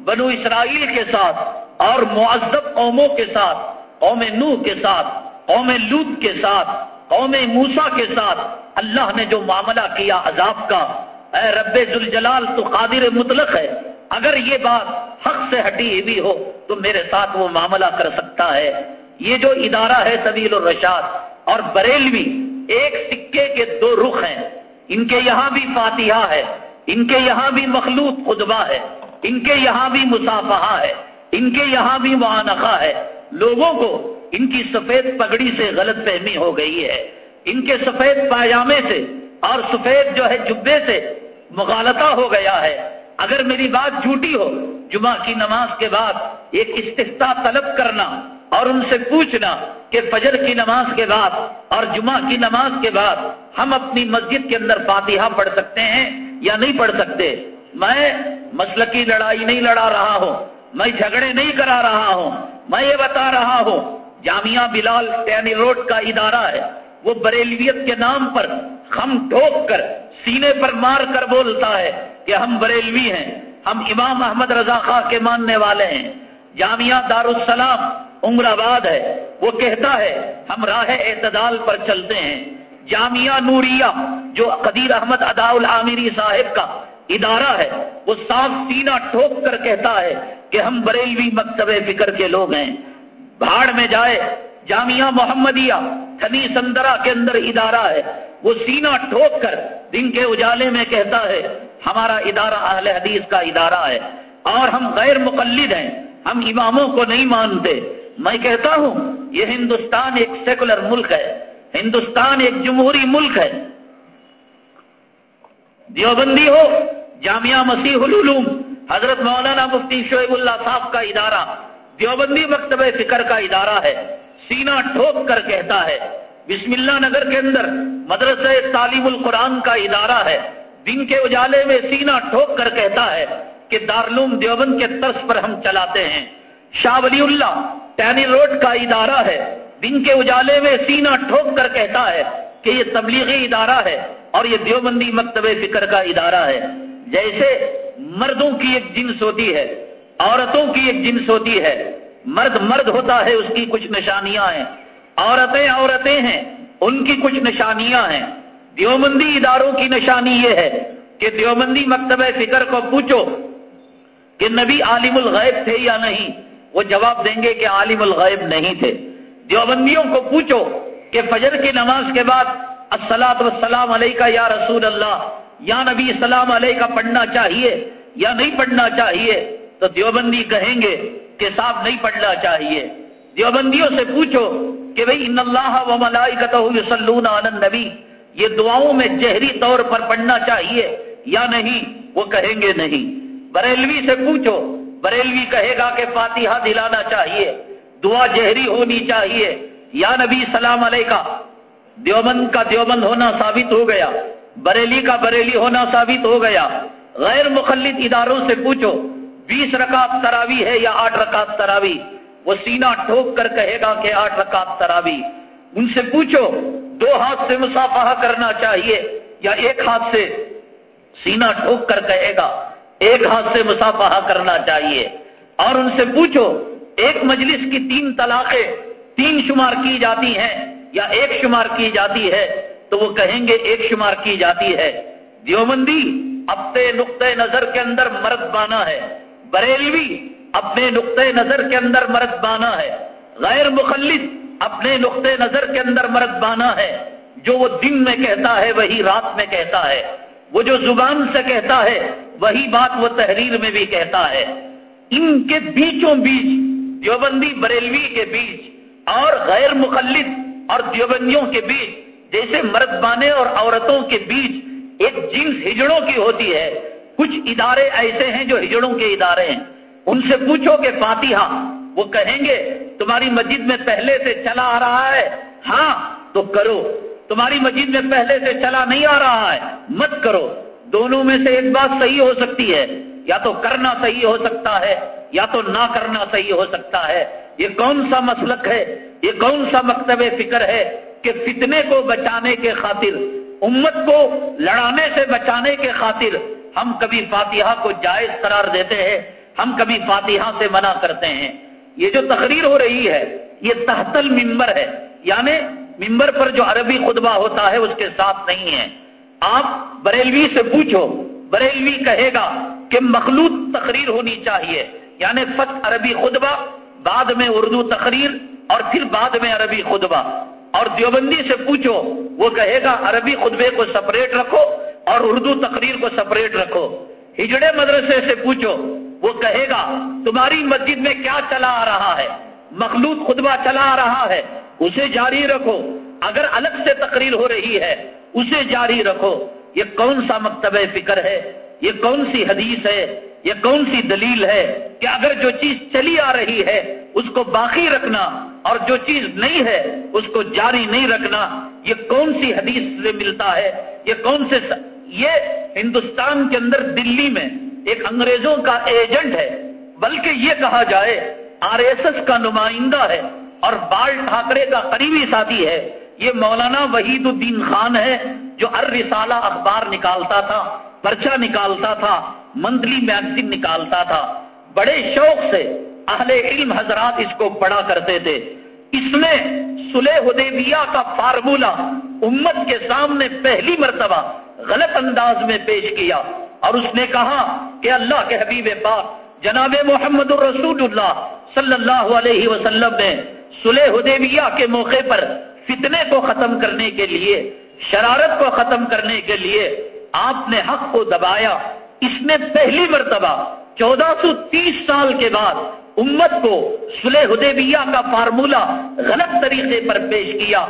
بنو اسرائیل کے ساتھ اور معذب قوموں کے ساتھ، قوم نوح کے ساتھ قوم لوت کے ساتھ، قوم موسا کے ساتھ اللہ نے جو معاملہ کیا عذاب کا، اے رب ذوالجلال، تو قادر مطلق ہے۔ اگر یہ بات حق سے ہٹی ہوئی ہو، تو میرے ساتھ وہ معاملہ کر سکتا ہے۔ یہ جو ادارہ ہے طویل الرشاد اور بریلوی، ایک سکے کے دو رخ ہیں۔ ان کے یہاں بھی فاتحہ ہے، ان کے یہاں بھی مخلوط خطبہ ہے، ان کے یہاں بھی مسافہ ہے، ان کے یہاں بھی معانقہ ہے۔ لوگوں کو ان کی سفید پگڑی سے غلط فہمی ہو گئی ہے۔ ان کے سفید پاجامے سے اور سفید جو ہے جبے سے مغالطہ ہو گیا ہے۔ اگر میری بات جھوٹی ہو، جمعہ کی نماز کے بعد ایک استفتا طلب کرنا اور ان سے پوچھنا کہ فجر کی نماز کے بعد اور جمعہ کی نماز کے بعد ہم اپنی مسجد کے اندر فاتحہ پڑھ سکتے ہیں یا نہیں پڑھ سکتے؟ میں مسلکی لڑائی نہیں لڑا رہا ہوں، میں جھگڑے نہیں کرا رہا ہوں، میں یہ بتا رہا ہوں جامعہ بلال ٹینی روڈ کا ادارہ ہے۔ وہ بریلویت کے نام پر ہم ٹھوک کر سینے پر مار کر بولتا ہے کہ ہم بریلوی ہیں، ہم امام احمد رضا خاں کے ماننے والے ہیں۔ جامعہ دارالسلام عمر آباد ہے۔ وہ کہتا ہے، ہم راہ اعتدال پر چلتے ہیں۔ جامعہ نوریہ، جو قدیر احمد ادا العامری صاحب کا ادارہ ہے، وہ صاف سینہ ٹھوک کر کہتا ہے کہ ہم بریلوی مکتب فکر کے لوگ ہیں۔ بھاڑ میں جائے، جامعہ محمدیہ تھنی سندرا کے اندر ادارہ ہے۔ وہ سینہ ٹھوک کر دن کے اجالے میں کہتا ہے، ہمارا ادارہ اہل حدیث کا ادارہ ہے۔ اور ہم غیر مقلد ہیں، ہم اماموں کو نہیں مانتے۔ میں کہتا ہوں، یہ ہندوستان ایک سیکولر ملک ہے۔ ہندوستان ایک جمہوری ملک ہے۔ دیوبندی ہو، جامعہ مسیح العلوم، حضرت مولانا مفتی شعیب اللہ صاحب کا ادارہ۔ دیوبندی مکتب فکر کا ادارہ ہے سینا ٹھوک کر کہتا ہے، بسم اللہ نگر کے اندر مدرسہ تعلیم القرآن کا ادارہ ہے۔ دن کے اجالے میں سینا ٹھوک کر کہتا ہے کہ دارلوم دیوبند کے طرز پر ہم چلاتے ہیں۔ شاہ ولی اللہ ٹینی روڈ کا ادارہ ہے۔ دن کے اجالے میں سینا ٹھوک کر کہتا ہے کہ یہ تبلیغی ادارہ ہے اور یہ دیوبندی مکتب فکر کا ادارہ ہے۔ جیسے مردوں کی ایک جنس ہوتی ہے عورتوں کی ایک جنس ہوتی ہے۔ مرد مرد ہوتا ہے، اس کی کچھ نشانیاں ہیں۔ عورتیں عورتیں ہیں، ان کی کچھ نشانیاں ہیں۔ دیوبندی اداروں کی نشانی یہ ہے کہ دیوبندی مکتبہ فکر کو پوچھو کہ نبی عالم الغیب تھے یا نہیں؟ وہ جواب دیں گے کہ عالم الغیب نہیں تھے۔ دیوبندیوں کو پوچھو کہ فجر کی نماز کے بعد السلام وسلام علیہ کا یا رسول اللہ، یا نبی السلام علیہ کا پڑھنا چاہیے یا نہیں پڑھنا چاہیے؟ تو دیوبندی کہیں گے کہ صاحب نہیں پڑھنا چاہیے۔ دیوبندیوں سے پوچھو کہ بھئی ان اللہ و ملائکتہ یصلون علی النبی، یہ دعاؤں میں جہری طور پر پڑھنا چاہیے یا نہیں؟ وہ کہیں گے نہیں۔ بریلوی سے پوچھو، بریلوی کہے گا کہ فاتحہ دلانا چاہیے، دعا جہری ہونی چاہیے۔ یا نبی سلام علیہ کا دیوبند کا دیوبند ہونا ثابت ہو گیا، بریلی کا بریلی ہونا ثابت ہو گیا۔ غیر مخلط اداروں سے پوچھو بیس رکعت تراوی ہے یا آٹھ رکعت تراوی؟ وہ سینہ ٹھوک کر کہے گا کہ آٹھ رکعت تراوی۔ ان سے پوچھو، دو ہاتھ سے مسافہ کرنا چاہیے یا ایک ہاتھ سے؟ سینہ ٹھوک کر کہے گا، ایک ہاتھ سے مسافہ کرنا چاہیے۔ اور ان سے پوچھو، ایک مجلس کی تین طلاقیں تین شمار کی جاتی ہیں یا ایک شمار کی جاتی ہے؟ تو وہ کہیں گے، ایک شمار کی جاتی ہے۔ دیوبندی اپنے نقطۂ نظر کے اندر مرد بانا ہے۔ بریلوی اپنے نقطۂ نظر کے اندر مرد بانا ہے۔ غیر مخلص اپنے نقطۂ نظر کے اندر مرد بانا ہے۔ جو وہ دن میں کہتا ہے، وہی رات میں کہتا ہے۔ وہ جو زبان سے کہتا ہے، وہی بات وہ تحریر میں بھی کہتا ہے۔ ان کے بیچوں بیچ دیوبندی بریلوی کے بیچ اور غیر مخلط اور دیوبندیوں کے بیچ، جیسے مرد بانے اور عورتوں کے بیچ ایک جنس ہجڑوں کی ہوتی ہے۔ کچھ ادارے ایسے ہیں جو ہجڑوں کے ادارے ہیں۔ ان سے پوچھو کہ فاتحہ، وہ کہیں گے، تمہاری مسجد میں پہلے سے چلا آ رہا ہے۔ ہاں تو کرو۔ تمہاری مسجد میں پہلے سے چلا نہیں آ رہا ہے۔ مت کرو۔ دونوں میں سے ایک بات صحیح ہو سکتی ہے۔ یا تو کرنا صحیح ہو سکتا ہے، یا تو نہ کرنا صحیح ہو سکتا ہے۔ یہ کون سا مسلک ہے؟ یہ کون سا مکتب فکر ہے کہ فتنے کو بچانے کے خاطر، امت کو لڑانے سے بچانے کے خاطر ہم کبھی فاتحہ کو جائز قرار دیتے ہیں، ہم کبھی فاتحہ سے منع کرتے ہیں۔ یہ جو تقریر ہو رہی ہے، یہ تحتل ممبر ہے۔ یعنی ممبر پر جو عربی خطبہ ہوتا ہے، اس کے ساتھ نہیں ہے۔ آپ بریلوی سے پوچھو، بریلوی کہے گا کہ مخلوط تقریر ہونی چاہیے۔ یعنی فت عربی خطبہ، بعد میں اردو تقریر اور پھر بعد میں عربی خطبہ۔ اور دیوبندی سے پوچھو، وہ کہے گا عربی خطبے کو سپریٹ رکھو اور اردو تقریر کو سپریٹ رکھو۔ ہجڑے مدرسے سے پوچھو، وہ کہے گا، تمہاری مسجد میں کیا چلا آ رہا ہے؟ مخلوط خطبہ چلا آ رہا ہے، اسے جاری رکھو۔ اگر الگ سے تقریر ہو رہی ہے، اسے جاری رکھو۔ یہ کون سا مکتب فکر ہے؟ یہ کون سی حدیث ہے؟ یہ کون سی دلیل ہے کہ اگر جو چیز چلی آ رہی ہے، اس کو باقی رکھنا اور جو چیز نہیں ہے، اس کو جاری نہیں رکھنا، یہ کون سی حدیث سے ملتا ہے؟ یہ کون سے یہ ہندوستان کے اندر دلی میں ایک انگریزوں کا ایجنٹ ہے، بلکہ یہ کہا جائے آر ایس ایس کا نمائندہ ہے اور بال ٹھاکرے کا قریبی ساتھی ہے۔ یہ مولانا وحید الدین خان ہے جو ار رسالہ اخبار نکالتا تھا، پرچہ نکالتا تھا، منتھلی میگزین نکالتا تھا۔ بڑے شوق سے اہل علم حضرات اس کو پڑھا کرتے تھے۔ اس نے سلح حدیبیہ کا فارمولہ امت کے سامنے پہلی مرتبہ غلط انداز میں پیش کیا اور اس نے کہا کہ اللہ کے حبیب پاک جناب محمد الرسول اللہ صلی اللہ علیہ وسلم نے سلح حدیبیہ کے موقع پر فتنے کو ختم کرنے کے لیے، شرارت کو ختم کرنے کے لیے آپ نے حق کو دبایا۔ اس نے پہلی مرتبہ، چودہ سو تیس سال کے بعد امت کو سلح حدیبیہ کا فارمولہ غلط طریقے پر پیش کیا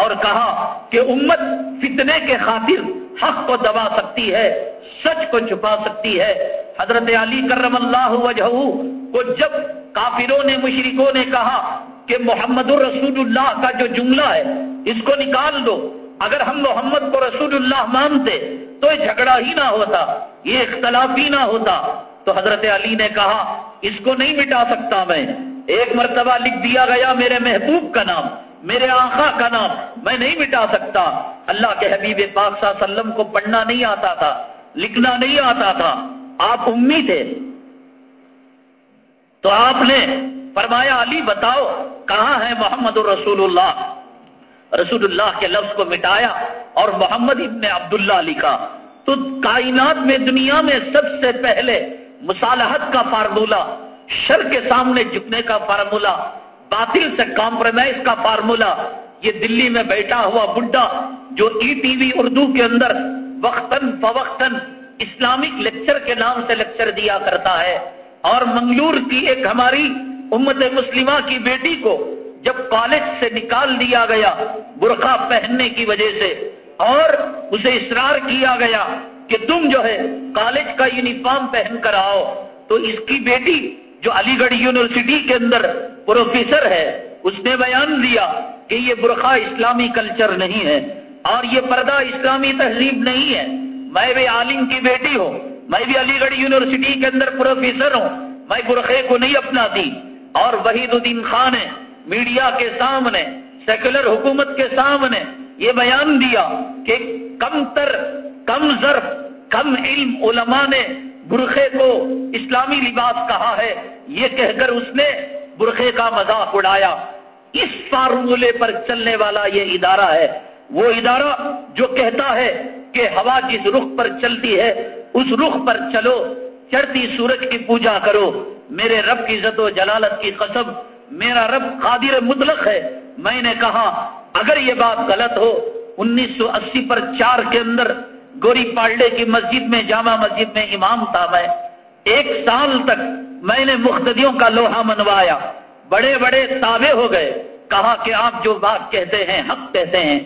اور کہا کہ امت فتنے کے خاطر حق کو دبا سکتی ہے، سچ کو چھپا سکتی ہے۔ حضرت علی کرم اللہ وجہ کو جب کافروں نے، مشرکوں نے کہا کہ محمد الرسول اللہ کا جو جملہ ہے، اس کو نکال دو۔ اگر ہم محمد کو رسول اللہ مانتے تو یہ جھگڑا ہی نہ ہوتا، یہ اختلاف ہی نہ ہوتا۔ تو حضرت علی نے کہا، اس کو نہیں مٹا سکتا میں۔ ایک مرتبہ لکھ دیا گیا، میرے محبوب کا نام، میرے آخا کا نام، میں نہیں مٹا سکتا۔ اللہ کے حبیب پاک صلی اللہ علیہ وسلم کو پڑھنا نہیں آتا تھا، لکھنا نہیں آتا تھا۔ آپ امی تھے۔ تو آپ نے فرمایا، علی، بتاؤ، کہاں ہے محمد الرسول اللہ رسول اللہ کے لفظ کو مٹایا اور محمد ابن عبداللہ لکھا۔ تو کائنات میں، دنیا میں سب سے پہلے مصالحت کا فارمولہ شر کے سامنے جھکنے کا فارمولہ باطل سے کمپرومائز کا فارمولہ یہ دلی میں بیٹھا ہوا بڈھا جو ای ٹی وی اردو کے اندر وقتاً فوقتاً اسلامک لیکچر کے نام سے لیکچر دیا کرتا ہے اور منگلور کی ایک ہماری امت مسلمہ کی بیٹی کو جب کالج سے نکال دیا گیا برقع پہننے کی وجہ سے اور اسے اصرار کیا گیا کہ تم جو ہے کالج کا یونیفارم پہن کر آؤ، تو اس کی بیٹی جو علی گڑھ یونیورسٹی کے اندر پروفیسر ہے، اس نے بیان دیا کہ یہ برقع اسلامی کلچر نہیں ہے اور یہ پردہ اسلامی تہذیب نہیں ہے۔ میں بھی عالم کی بیٹی ہوں۔ میں بھی علی گڑھ یونیورسٹی کے اندر پروفیسر ہوں۔ میں برقعے کو نہیں اپناتی اور وحید الدین خان ہے میڈیا کے سامنے، سیکولر حکومت کے سامنے یہ بیان دیا کہ کم تر، کم ضرف کم علم علماء نے برخے کو اسلامی لباس کہا ہے۔ یہ کہہ کر اس نے برخے کا مذاق اڑایا۔ اس فارمولے پر چلنے والا یہ ادارہ ہے، وہ ادارہ جو کہتا ہے کہ ہوا جس رخ پر چلتی ہے، اس رخ پر چلو، چڑھتی سورج کی پوجا کرو۔ میرے رب کی عزت و جلالت کی قسم، میرا رب قادر مطلق ہے۔ میں نے کہا، اگر یہ بات غلط ہو، انیس سو اسی پر چار کے اندر گوری پالڈے کی مسجد میں، جامع مسجد میں امام تھا میں۔ ایک سال تک میں نے مختدیوں کا لوہا منوایا۔ بڑے بڑے تابے ہو گئے، کہا کہ آپ جو بات کہتے ہیں، حق کہتے ہیں،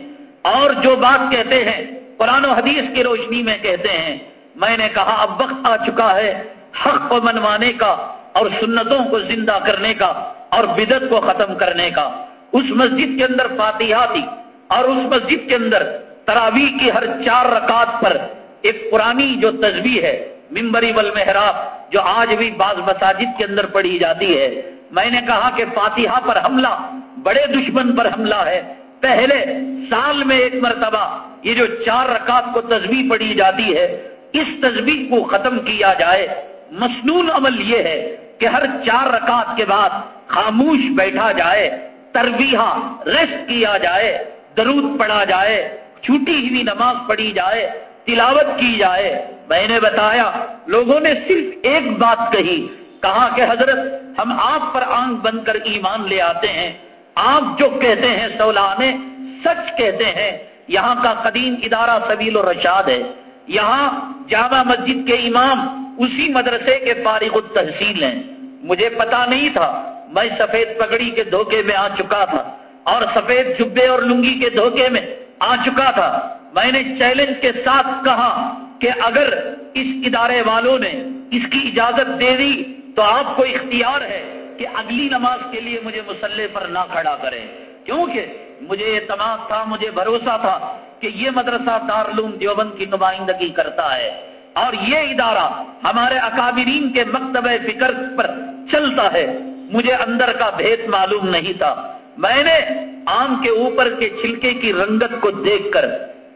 اور جو بات کہتے ہیں، قرآن و حدیث کی روشنی میں کہتے ہیں۔ میں نے کہا، اب وقت آ چکا ہے حق کو منوانے کا اور سنتوں کو زندہ کرنے کا اور بدت کو ختم کرنے کا۔ اس مسجد کے اندر فاتحہ تھی اور اس مسجد کے اندر تراویح کی ہر چار رکعت پر ایک پرانی جو تصویر ہے ممبری ول محراب جو آج بھی بعض مساجد کے اندر پڑھی جاتی ہے۔ میں نے کہا کہ فاتحہ پر حملہ، بڑے دشمن پر حملہ ہے۔ پہلے سال میں ایک مرتبہ یہ جو چار رکعت کو تصویر پڑھی جاتی ہے، اس تصویر کو ختم کیا جائے۔ مصنون عمل یہ ہے کہ ہر چار رکعت کے بعد خاموش بیٹھا جائے تربیہ ریسٹ کیا جائے، درود پڑھا جائے، چھوٹی ہوئی نماز پڑھی جائے، تلاوت کی جائے۔ میں نے بتایا، لوگوں نے صرف ایک بات کہی کہا کہ حضرت، ہم آپ پر آنکھ بند کر ایمان لے آتے ہیں۔ آپ جو کہتے ہیں سولانے سچ کہتے ہیں۔ یہاں کا قدیم ادارہ سبیل و رشاد ہے۔ یہاں جامع مسجد کے امام اسی مدرسے کے فارغ التحصیل ہیں۔ مجھے پتا نہیں تھا، میں سفید پگڑی کے دھوکے میں آ چکا تھا۔ اور سفید جبے اور لنگی کے دھوکے میں آ چکا تھا۔ میں نے چیلنج کے ساتھ کہا کہ اگر اس ادارے والوں نے اس کی اجازت دے دی تو آپ کو اختیار ہے کہ اگلی نماز کے لیے مجھے مسلح پر نہ کھڑا کریں۔ کیونکہ مجھے اعتماد تھا، مجھے بھروسہ تھا کہ یہ مدرسہ دارالعلوم دیوبند کی نمائندگی کرتا ہے۔ اور یہ ادارہ ہمارے اکابرین کے مکتب فکر پر چلتا ہے۔ مجھے اندر کا بھید معلوم نہیں تھا۔ میں نے آم کے اوپر کے چھلکے کی رنگت کو دیکھ کر،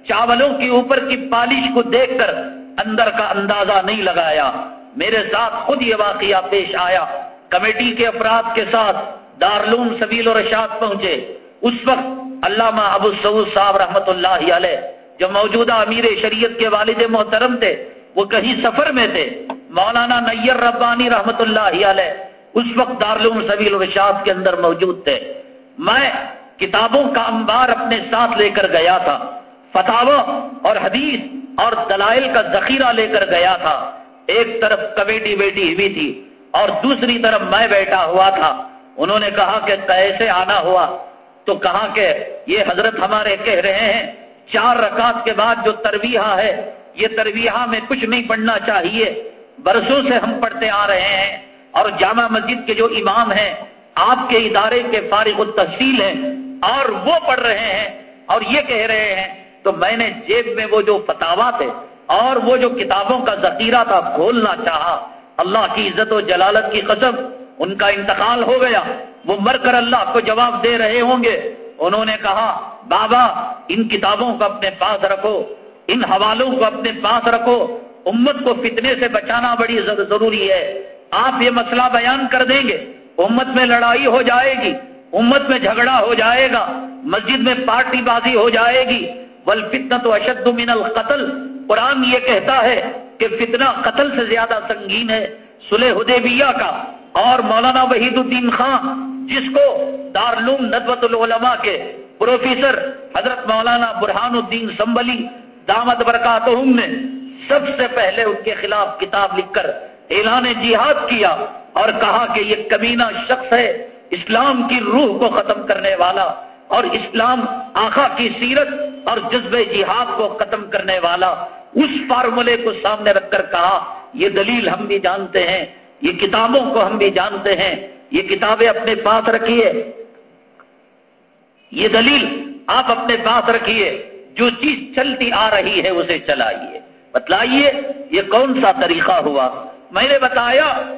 چاولوں کے اوپر کی پالش کو دیکھ کر اندر کا اندازہ نہیں لگایا۔ میرے ساتھ خود یہ واقعہ پیش آیا۔ کمیٹی کے افراد کے ساتھ دارلوم سبیل و رشاد پہنچے۔ اس وقت علامہ ابو سعود صاحب رحمت اللہ علیہ جو موجودہ امیر شریعت کے والد محترم تھے، وہ کہیں سفر میں تھے۔ مولانا نیر ربانی رحمت اللہ علیہ اس وقت دارالعلوم سبیل الرشاد کے اندر موجود تھے۔ میں کتابوں کا انبار اپنے ساتھ لے کر گیا تھا۔ فتح اور حدیث اور دلائل کا ذخیرہ لے کر گیا تھا۔ ایک طرف کمیٹی بیٹی ہوئی تھی اور دوسری طرف میں بیٹھا ہوا تھا۔ انہوں نے کہا کہ کیسے آنا ہوا؟ تو کہا کہ یہ حضرت ہمارے کہہ رہے ہیں، چار رکعت کے بعد جو ترویحہ ہے، یہ ترویحہ میں کچھ نہیں پڑھنا چاہیے۔ برسوں سے ہم پڑھتے آ رہے ہیں۔ اور جامع مسجد کے جو امام ہیں، آپ کے ادارے کے فارغ التحصیل ہیں اور وہ پڑھ رہے ہیں اور یہ کہہ رہے ہیں۔ تو میں نے جیب میں وہ جو فتوا تھے اور وہ جو کتابوں کا ذخیرہ تھا کھولنا چاہا، اللہ کی عزت و جلالت کی قسم، ان کا انتقال ہو گیا۔ وہ مر کر اللہ کو جواب دے رہے ہوں گے۔ انہوں نے کہا، بابا، ان کتابوں کو اپنے پاس رکھو، ان حوالوں کو اپنے پاس رکھو۔ امت کو فتنے سے بچانا بڑی ضروری ہے۔ آپ یہ مسئلہ بیان کر دیں گے۔ امت میں لڑائی ہو جائے گی۔ امت میں جھگڑا ہو جائے گا۔ مسجد میں پارٹی بازی ہو جائے گی۔ بل فتنا تو اشد من القتل قرآن یہ کہتا ہے کہ فتنہ قتل سے زیادہ سنگین ہے سلح حدیبیہ کا اور مولانا وحید الدین خان، جس کو دارالعلوم ندوت العلماء کے پروفیسر حضرت مولانا برہان الدین سمبلی دامت برکات نے سب سے پہلے ان کے خلاف کتاب لکھ کر اعلان جہاد کیا اور کہا کہ یہ کمینہ شخص ہے اسلام کی روح کو ختم کرنے والا اور اسلام آخا کی سیرت اور جذب جہاد کو ختم کرنے والا اس فارمولے کو سامنے رکھ کر کہا، یہ دلیل ہم بھی جانتے ہیں، یہ کتابوں کو ہم بھی جانتے ہیں، یہ کتابیں اپنے پاس رکھیے۔ یہ دلیل آپ اپنے پاس رکھیے، جو چیز چلتی آ رہی ہے اسے چلائیے۔ بتلائیے، یہ کون سا طریقہ ہوا؟ میں نے بتایا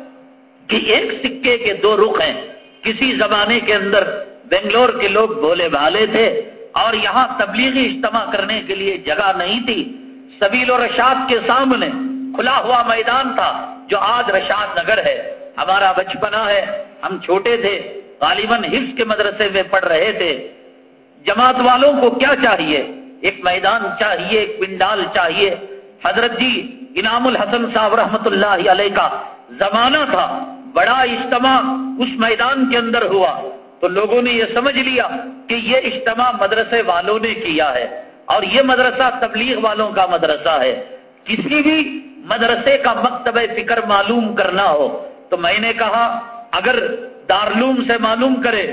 کہ ایک سکے کے دو رخ ہیں۔ کسی زمانے کے اندر بنگلور کے لوگ بولے بھالے تھے اور یہاں تبلیغی اجتماع کرنے کے لیے جگہ نہیں تھی۔ سبیل و رشاد کے سامنے کھلا ہوا میدان تھا جو آج رشاد نگر ہے۔ ہمارا بچپنا ہے۔ ہم چھوٹے تھے۔ غالباً حفظ کے مدرسے میں پڑھ رہے تھے۔ جماعت والوں کو کیا چاہیے؟ ایک میدان چاہیے، ایک پنڈال چاہیے۔ حضرت جی انعام الحسن صاحب رحمت اللہ علیہ کا زمانہ تھا۔ بڑا اجتماع اس میدان کے اندر ہوا۔ تو لوگوں نے یہ سمجھ لیا کہ یہ اجتماع مدرسے والوں نے کیا ہے۔ اور یہ مدرسہ تبلیغ والوں کا مدرسہ ہے۔ کسی بھی مدرسے کا مکتب فکر معلوم کرنا ہو، تو میں نے کہا، اگر دارلوم سے معلوم کرے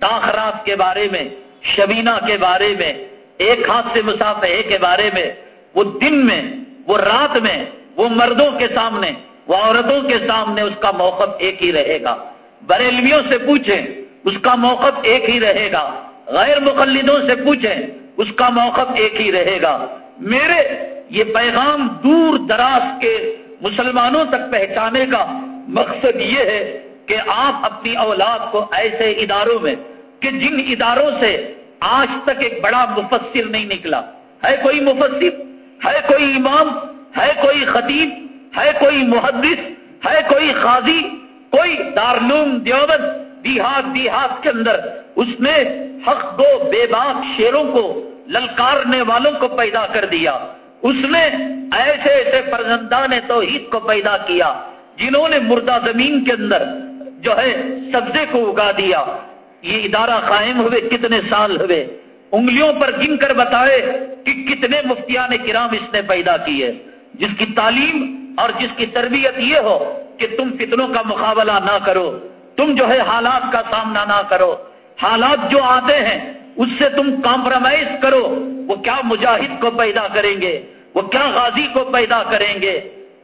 تاخرات کے بارے میں، شبینہ کے بارے میں، ایک ہاتھ سے مسافے کے بارے میں، وہ دن میں، وہ رات میں، وہ مردوں کے سامنے، وہ عورتوں کے سامنے اس کا موقف ایک ہی رہے گا۔ بریلویوں سے پوچھیں، اس کا موقف ایک ہی رہے گا۔ غیر مقلدوں سے پوچھیں اس کا موقف ایک ہی رہے گا۔ میرے یہ پیغام دور دراز کے مسلمانوں تک پہنچانے کا مقصد یہ ہے کہ آپ اپنی اولاد کو ایسے اداروں میں کہ جن اداروں سے آج تک ایک بڑا مفسر نہیں نکلا۔ ہے کوئی مفسر؟ ہے کوئی امام؟ ہے کوئی خطیب؟ ہے کوئی محدث؟ ہے کوئی قاضی؟ کوئی دارلوم دیوبند؟ دیہات دیہات کے اندر اس نے حق دو بے باک شیروں کو للکارنے والوں کو پیدا کر دیا۔ اس نے ایسے ایسے فرزندان توحید کو پیدا کیا جنہوں نے مردہ زمین کے اندر جو ہے سبزے کو اگا دیا۔ یہ ادارہ قائم ہوئے، کتنے سال ہوئے۔ انگلیوں پر گن کر بتائے کہ کتنے مفتیان کرام اس نے پیدا کی ہے جس کی تعلیم اور جس کی تربیت یہ ہو کہ تم فتنوں کا مقابلہ نہ کرو، تم جو ہے حالات کا سامنا نہ کرو۔ حالات جو آتے ہیں اس سے تم کمپرومائز کرو۔ وہ کیا مجاہد کو پیدا کریں گے؟ وہ کیا غازی کو پیدا کریں گے؟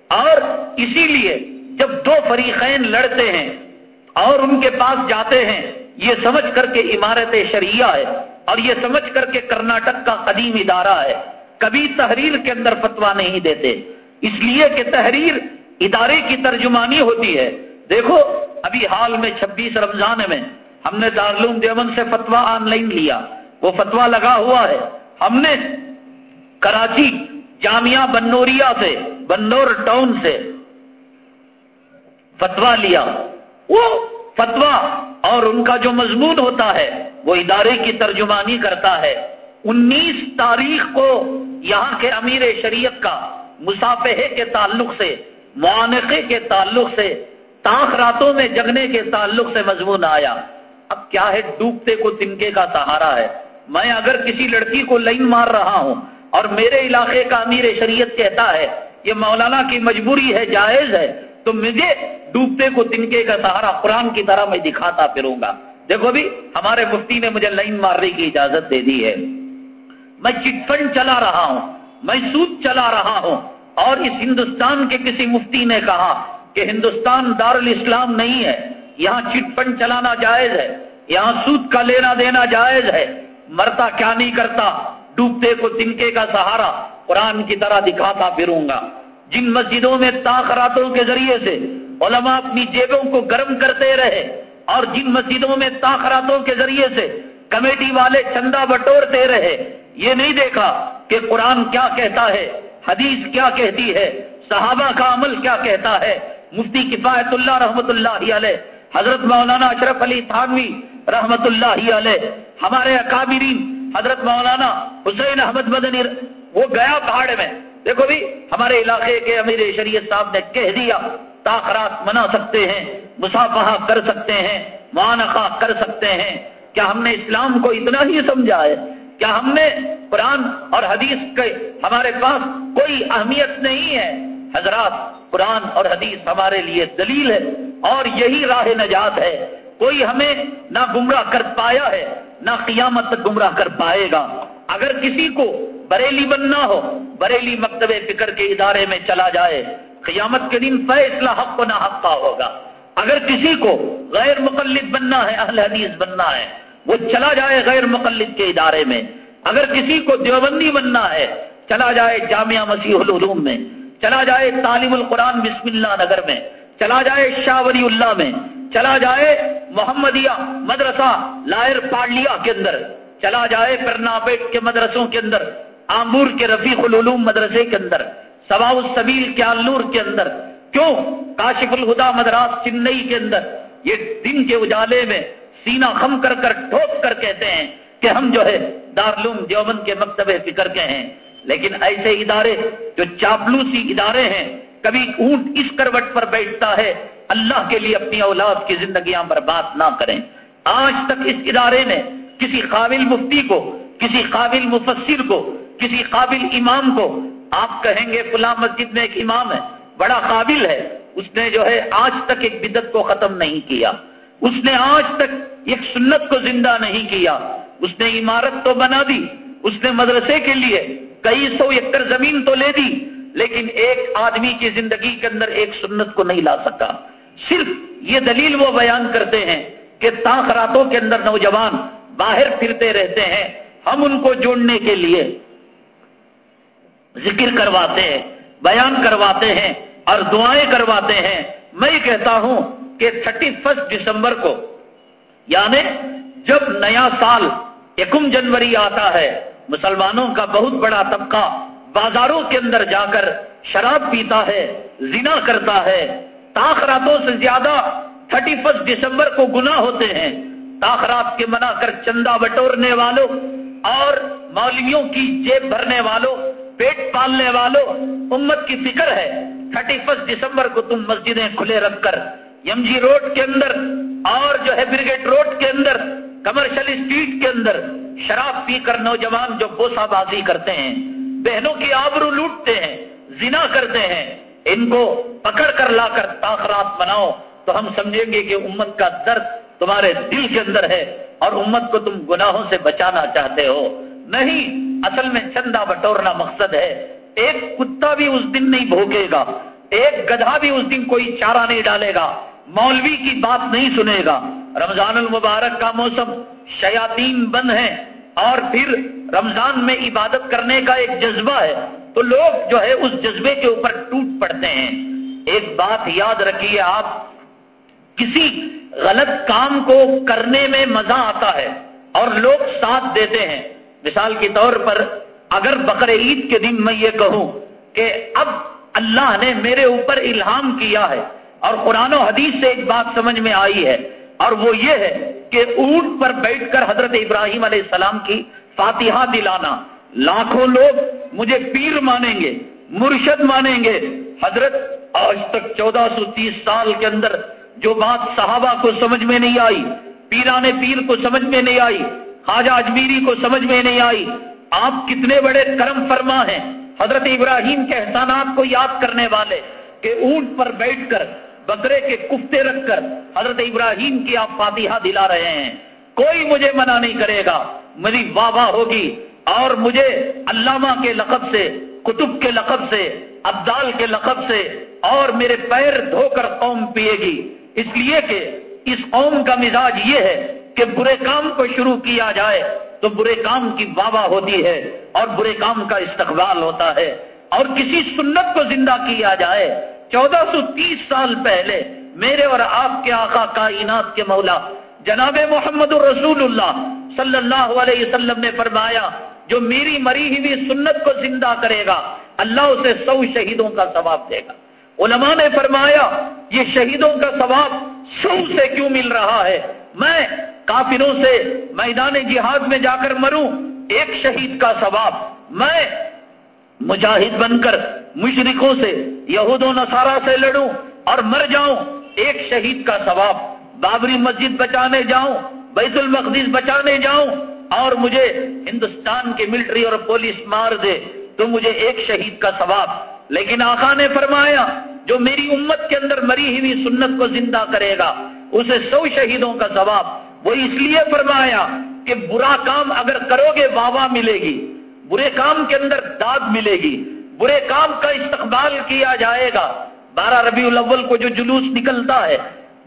اور اسی لیے جب دو فریقین لڑتے ہیں اور ان کے پاس جاتے ہیں، یہ سمجھ کر کے عمارت شریعہ ہے اور یہ سمجھ کر کے کرناٹک کا قدیم ادارہ ہے۔ کبھی تحریر کے اندر فتوا نہیں دیتے۔ اس لیے کہ تحریر ادارے کی ترجمانی ہوتی ہے۔ دیکھو، ابھی حال میں چھبیس رمضان میں۔ ہم نے دارالعلوم دیوبند سے فتوا آن لائن لیا۔ وہ فتوا لگا ہوا ہے۔ ہم نے کراچی، جامعہ بنوریا سے بنور ٹاؤن سے فتوا لیا۔ وہ فتوا اور ان کا جو مضمون ہوتا ہے، وہ ادارے کی ترجمانی کرتا ہے۔ انیس تاریخ کو یہاں کے امیر شریعت کا مسافے کے تعلق سے، معانقے کے تعلق سے، تاخ راتوں میں جگنے کے تعلق سے مضمون آیا۔ اب کیا ہے ڈوبتے کو تنکے کا سہارا ہے؟ میں اگر کسی لڑکی کو لائن مار رہا ہوں اور میرے علاقے کا امیر شریعت کہتا ہے، یہ مولانا کی مجبوری ہے، جائز ہے، تو مجھے ڈوبتے کو تنکے کا سہارا قرآن کی طرح میں دکھاتا پھروں گا۔ دیکھو بھی، ہمارے مفتی نے مجھے لائن مارنے کی اجازت دے دی ہے۔ میں چٹ فنڈ چلا رہا ہوں، میں سود چلا رہا ہوں اور اس ہندوستان کے کسی مفتی نے کہا کہ ہندوستان دار الاسلام نہیں ہے۔ یہاں چٹ فنڈ چلانا جائز ہے، یہاں سود کا لینا دینا جائز ہے۔ مرتا کیا نہیں کرتا، ڈوبتے کو تنکے کا سہارا قرآن کی طرح دکھاتا پھروں گا۔ جن مسجدوں میں تاخراتوں کے ذریعے سے علماء اپنی جیبوں کو گرم کرتے رہے اور جن مسجدوں میں تاخراتوں کے ذریعے سے کمیٹی والے چندہ بٹورتے رہے، یہ نہیں دیکھا کہ قرآن کیا کہتا ہے، حدیث کیا کہتی ہے، صحابہ کا عمل کیا کہتا ہے۔ مفتی کفایت اللہ رحمت اللہ علیہ حضرت مولانا اشرف علی تھانوی رحمت اللہ علیہ ہمارے اکابرین، حضرت مولانا حسین احمد مدنی، وہ گیا پہاڑ میں۔ دیکھو بھی، ہمارے علاقے کے امیر شریعت صاحب نے کہہ دیا تاخرات منا سکتے ہیں مسافہ کر سکتے ہیں، معانقہ کر سکتے ہیں۔ کیا ہم نے اسلام کو اتنا ہی سمجھا ہے؟ کیا ہم نے قرآن اور حدیث کے ہمارے پاس کوئی اہمیت نہیں ہے؟ حضرات، قرآن اور حدیث ہمارے لیے دلیل ہے اور یہی راہ نجات ہے۔ کوئی ہمیں نہ گمراہ کر پایا ہے، نہ قیامت تک گمراہ کر پائے گا۔ اگر کسی کو بریلی بننا ہو، بریلی مکتب فکر کے ادارے میں چلا جائے، قیامت کے دن فیصلہ حق و نہ حق کا ہوگا۔ اگر کسی کو غیر مقلد بننا ہے، اہل حدیث بننا ہے، وہ چلا جائے غیر مقلد کے ادارے میں۔ اگر کسی کو دیوبندی بننا ہے، چلا جائے جامعہ مسیح العلوم میں۔ چلا جائے تعلیم القرآن بسم اللہ نگر میں، چلا جائے شاہ ولی اللہ میں، چلا جائے محمدیہ مدرسہ لائر پاڑلیا کے اندر، چلا جائے کرناپیٹ کے مدرسوں کے اندر آمبور کے رفیق العلوم مدرسے کے اندر سبا السبیل کے آلور کے اندر، کیوں؟ کاشف الہدا مدراس چنئی کے اندر۔ یہ دن کے اجالے میں سینہ خم کر کر ٹھوک کر کہتے ہیں کہ ہم جو ہے دارلوم دیوبند کے مکتب فکر کے ہیں۔ لیکن ایسے ادارے جو چاپلوسی ادارے ہیں، کبھی اونٹ اس کروٹ پر بیٹھتا ہے، اللہ کے لیے اپنی اولاد کی زندگیاں برباد نہ کریں۔ آج تک اس ادارے نے کسی قابل مفتی کو، کسی قابل مفسر کو، کسی قابل امام کو، آپ کہیں گے فلاں مسجد میں ایک امام ہے، بڑا قابل ہے، اس نے جو ہے آج تک ایک بدت کو ختم نہیں کیا۔ اس نے آج تک ایک سنت کو زندہ نہیں کیا۔ اس نے عمارت تو بنا دی، اس نے مدرسے کے لیے کئی سو ایکڑ زمین تو لے دی، لیکن ایک آدمی کی زندگی کے اندر ایک سنت کو نہیں لا سکا۔ صرف یہ دلیل وہ بیان کرتے ہیں کہ تاخراتوں کے اندر نوجوان باہر پھرتے رہتے ہیں۔ ہم ان کو جوڑنے کے لیے ذکر کرواتے ہیں، بیان کرواتے ہیں اور دعائیں کرواتے ہیں۔ میں کہتا ہوں کہ تھرٹی فرسٹ دسمبر کو یعنی جب نیا سال یکم جنوری آتا ہے مسلمانوں کا بہت بڑا طبقہ بازاروں کے اندر جا کر شراب پیتا ہے، زنا کرتا ہے۔ تاخراتوں سے زیادہ تھرٹی فرسٹ دسمبر کو گنا ہوتے ہیں۔ تاخرات کے منا کر چندہ بٹورنے والوں اور مولویوں کی جیب بھرنے والوں، پیٹ پالنے والوں۔ امت کی فکر ہے، تھرٹی فرسٹ دسمبر کو تم مسجدیں کھلے رکھ کر یم جی روڈ کے اندر اور جو ہے برگیٹ روڈ کے اندر، کمرشل اسٹریٹ کے اندر شراب پی کر نوجوان جو بوسا بازی کرتے ہیں، بہنوں کی آبرو لوٹتے ہیں، زنا کرتے ہیں، ان کو پکڑ کر لا کر تاخرات بناؤ، تو ہم سمجھیں گے کہ امت کا درد تمہارے دل کے اندر ہے اور امت کو تم گناہوں سے بچانا چاہتے ہو۔ نہیں، اصل میں چندہ بٹورنا مقصد ہے۔ ایک کتا بھی اس دن نہیں بھوگے گا، ایک گدھا بھی اس دن کوئی چارہ نہیں ڈالے گا، مولوی کی بات نہیں سنے گا۔ رمضان المبارک کا موسم شیاطین بند ہے۔ اور پھر رمضان میں عبادت کرنے کا ایک جذبہ ہے تو لوگ جو ہے اس جذبے کے اوپر ٹوٹ پڑتے ہیں ایک بات یاد رکھیے آپ، کسی غلط کام کو کرنے میں مزہ آتا ہے اور لوگ ساتھ دیتے ہیں۔ مثال کے طور پر اگر بقر عید کے دن میں یہ کہوں کہ اب اللہ نے میرے اوپر الہام کیا ہے اور قرآن و حدیث سے ایک بات سمجھ میں آئی ہے اور وہ یہ ہے کہ اونٹ پر بیٹھ کر حضرت ابراہیم علیہ السلام کی فاتحہ دلانا۔ لاکھوں لوگ مجھے پیر مانیں گے، مرشد مانیں گے۔ حضرت، آج تک چودہ سو تیس سال کے اندر جو بات صحابہ کو سمجھ میں نہیں آئی، پیران پیر کو سمجھ میں نہیں آئی، خواجہ اجمیری کو سمجھ میں نہیں آئی، آپ کتنے بڑے کرم فرما ہیں۔ حضرت ابراہیم کے احسانات کو یاد کرنے والے کہ اونٹ پر بیٹھ کر بکرے کے کفتے رکھ کر حضرت ابراہیم کی آپ فاتحہ دلا رہے ہیں۔ کوئی مجھے منع نہیں کرے گا۔ میری واہ واہ ہوگی اور مجھے علامہ کے لقب سے کتب کے لقب سے، ابدال کے لقب سے اور میرے پیر دھو کر قوم پیے گی۔ اس لیے کہ اس قوم کا مزاج یہ ہے کہ برے کام کو شروع کیا جائے تو برے کام کی واہ ہوتی ہے اور برے کام کا استقبال ہوتا ہے اور کسی سنت کو زندہ کیا جائے چودہ سو تیس سال پہلے میرے اور آپ کے آقا کائنات کے مولا جناب محمد الرسول اللہ صلی اللہ علیہ وسلم نے فرمایا، جو میری مری ہوئی سنت کو زندہ کرے گا، اللہ اسے سو شہیدوں کا ثواب دے گا۔ علماء نے فرمایا، یہ شہیدوں کا ثواب سو سے کیوں مل رہا ہے؟ میں کافروں سے میدان جہاد میں جا کر مروں، ایک شہید کا ثواب، میں مجاہد بن کر مشرقوں سے، یہود و نصارہ سے لڑوں اور مر جاؤں، ایک شہید کا ثواب، بابری مسجد بچانے جاؤں، بیت المقدس بچانے جاؤں، اور مجھے ہندوستان کی ملٹری اور پولیس مار دے، تو مجھے ایک شہید کا ثواب۔ لیکن آقا نے فرمایا، جو میری امت کے اندر مری ہوئی سنت کو زندہ کرے گا، اسے سو شہیدوں کا ثواب۔ وہ اس لیے فرمایا کہ برا کام اگر کرو گے واہ ملے گی۔ برے کام کے اندر داد ملے گی۔ برے کام کا استقبال کیا جائے گا۔ بارہ ربیع الاول کو جو جلوس نکلتا ہے،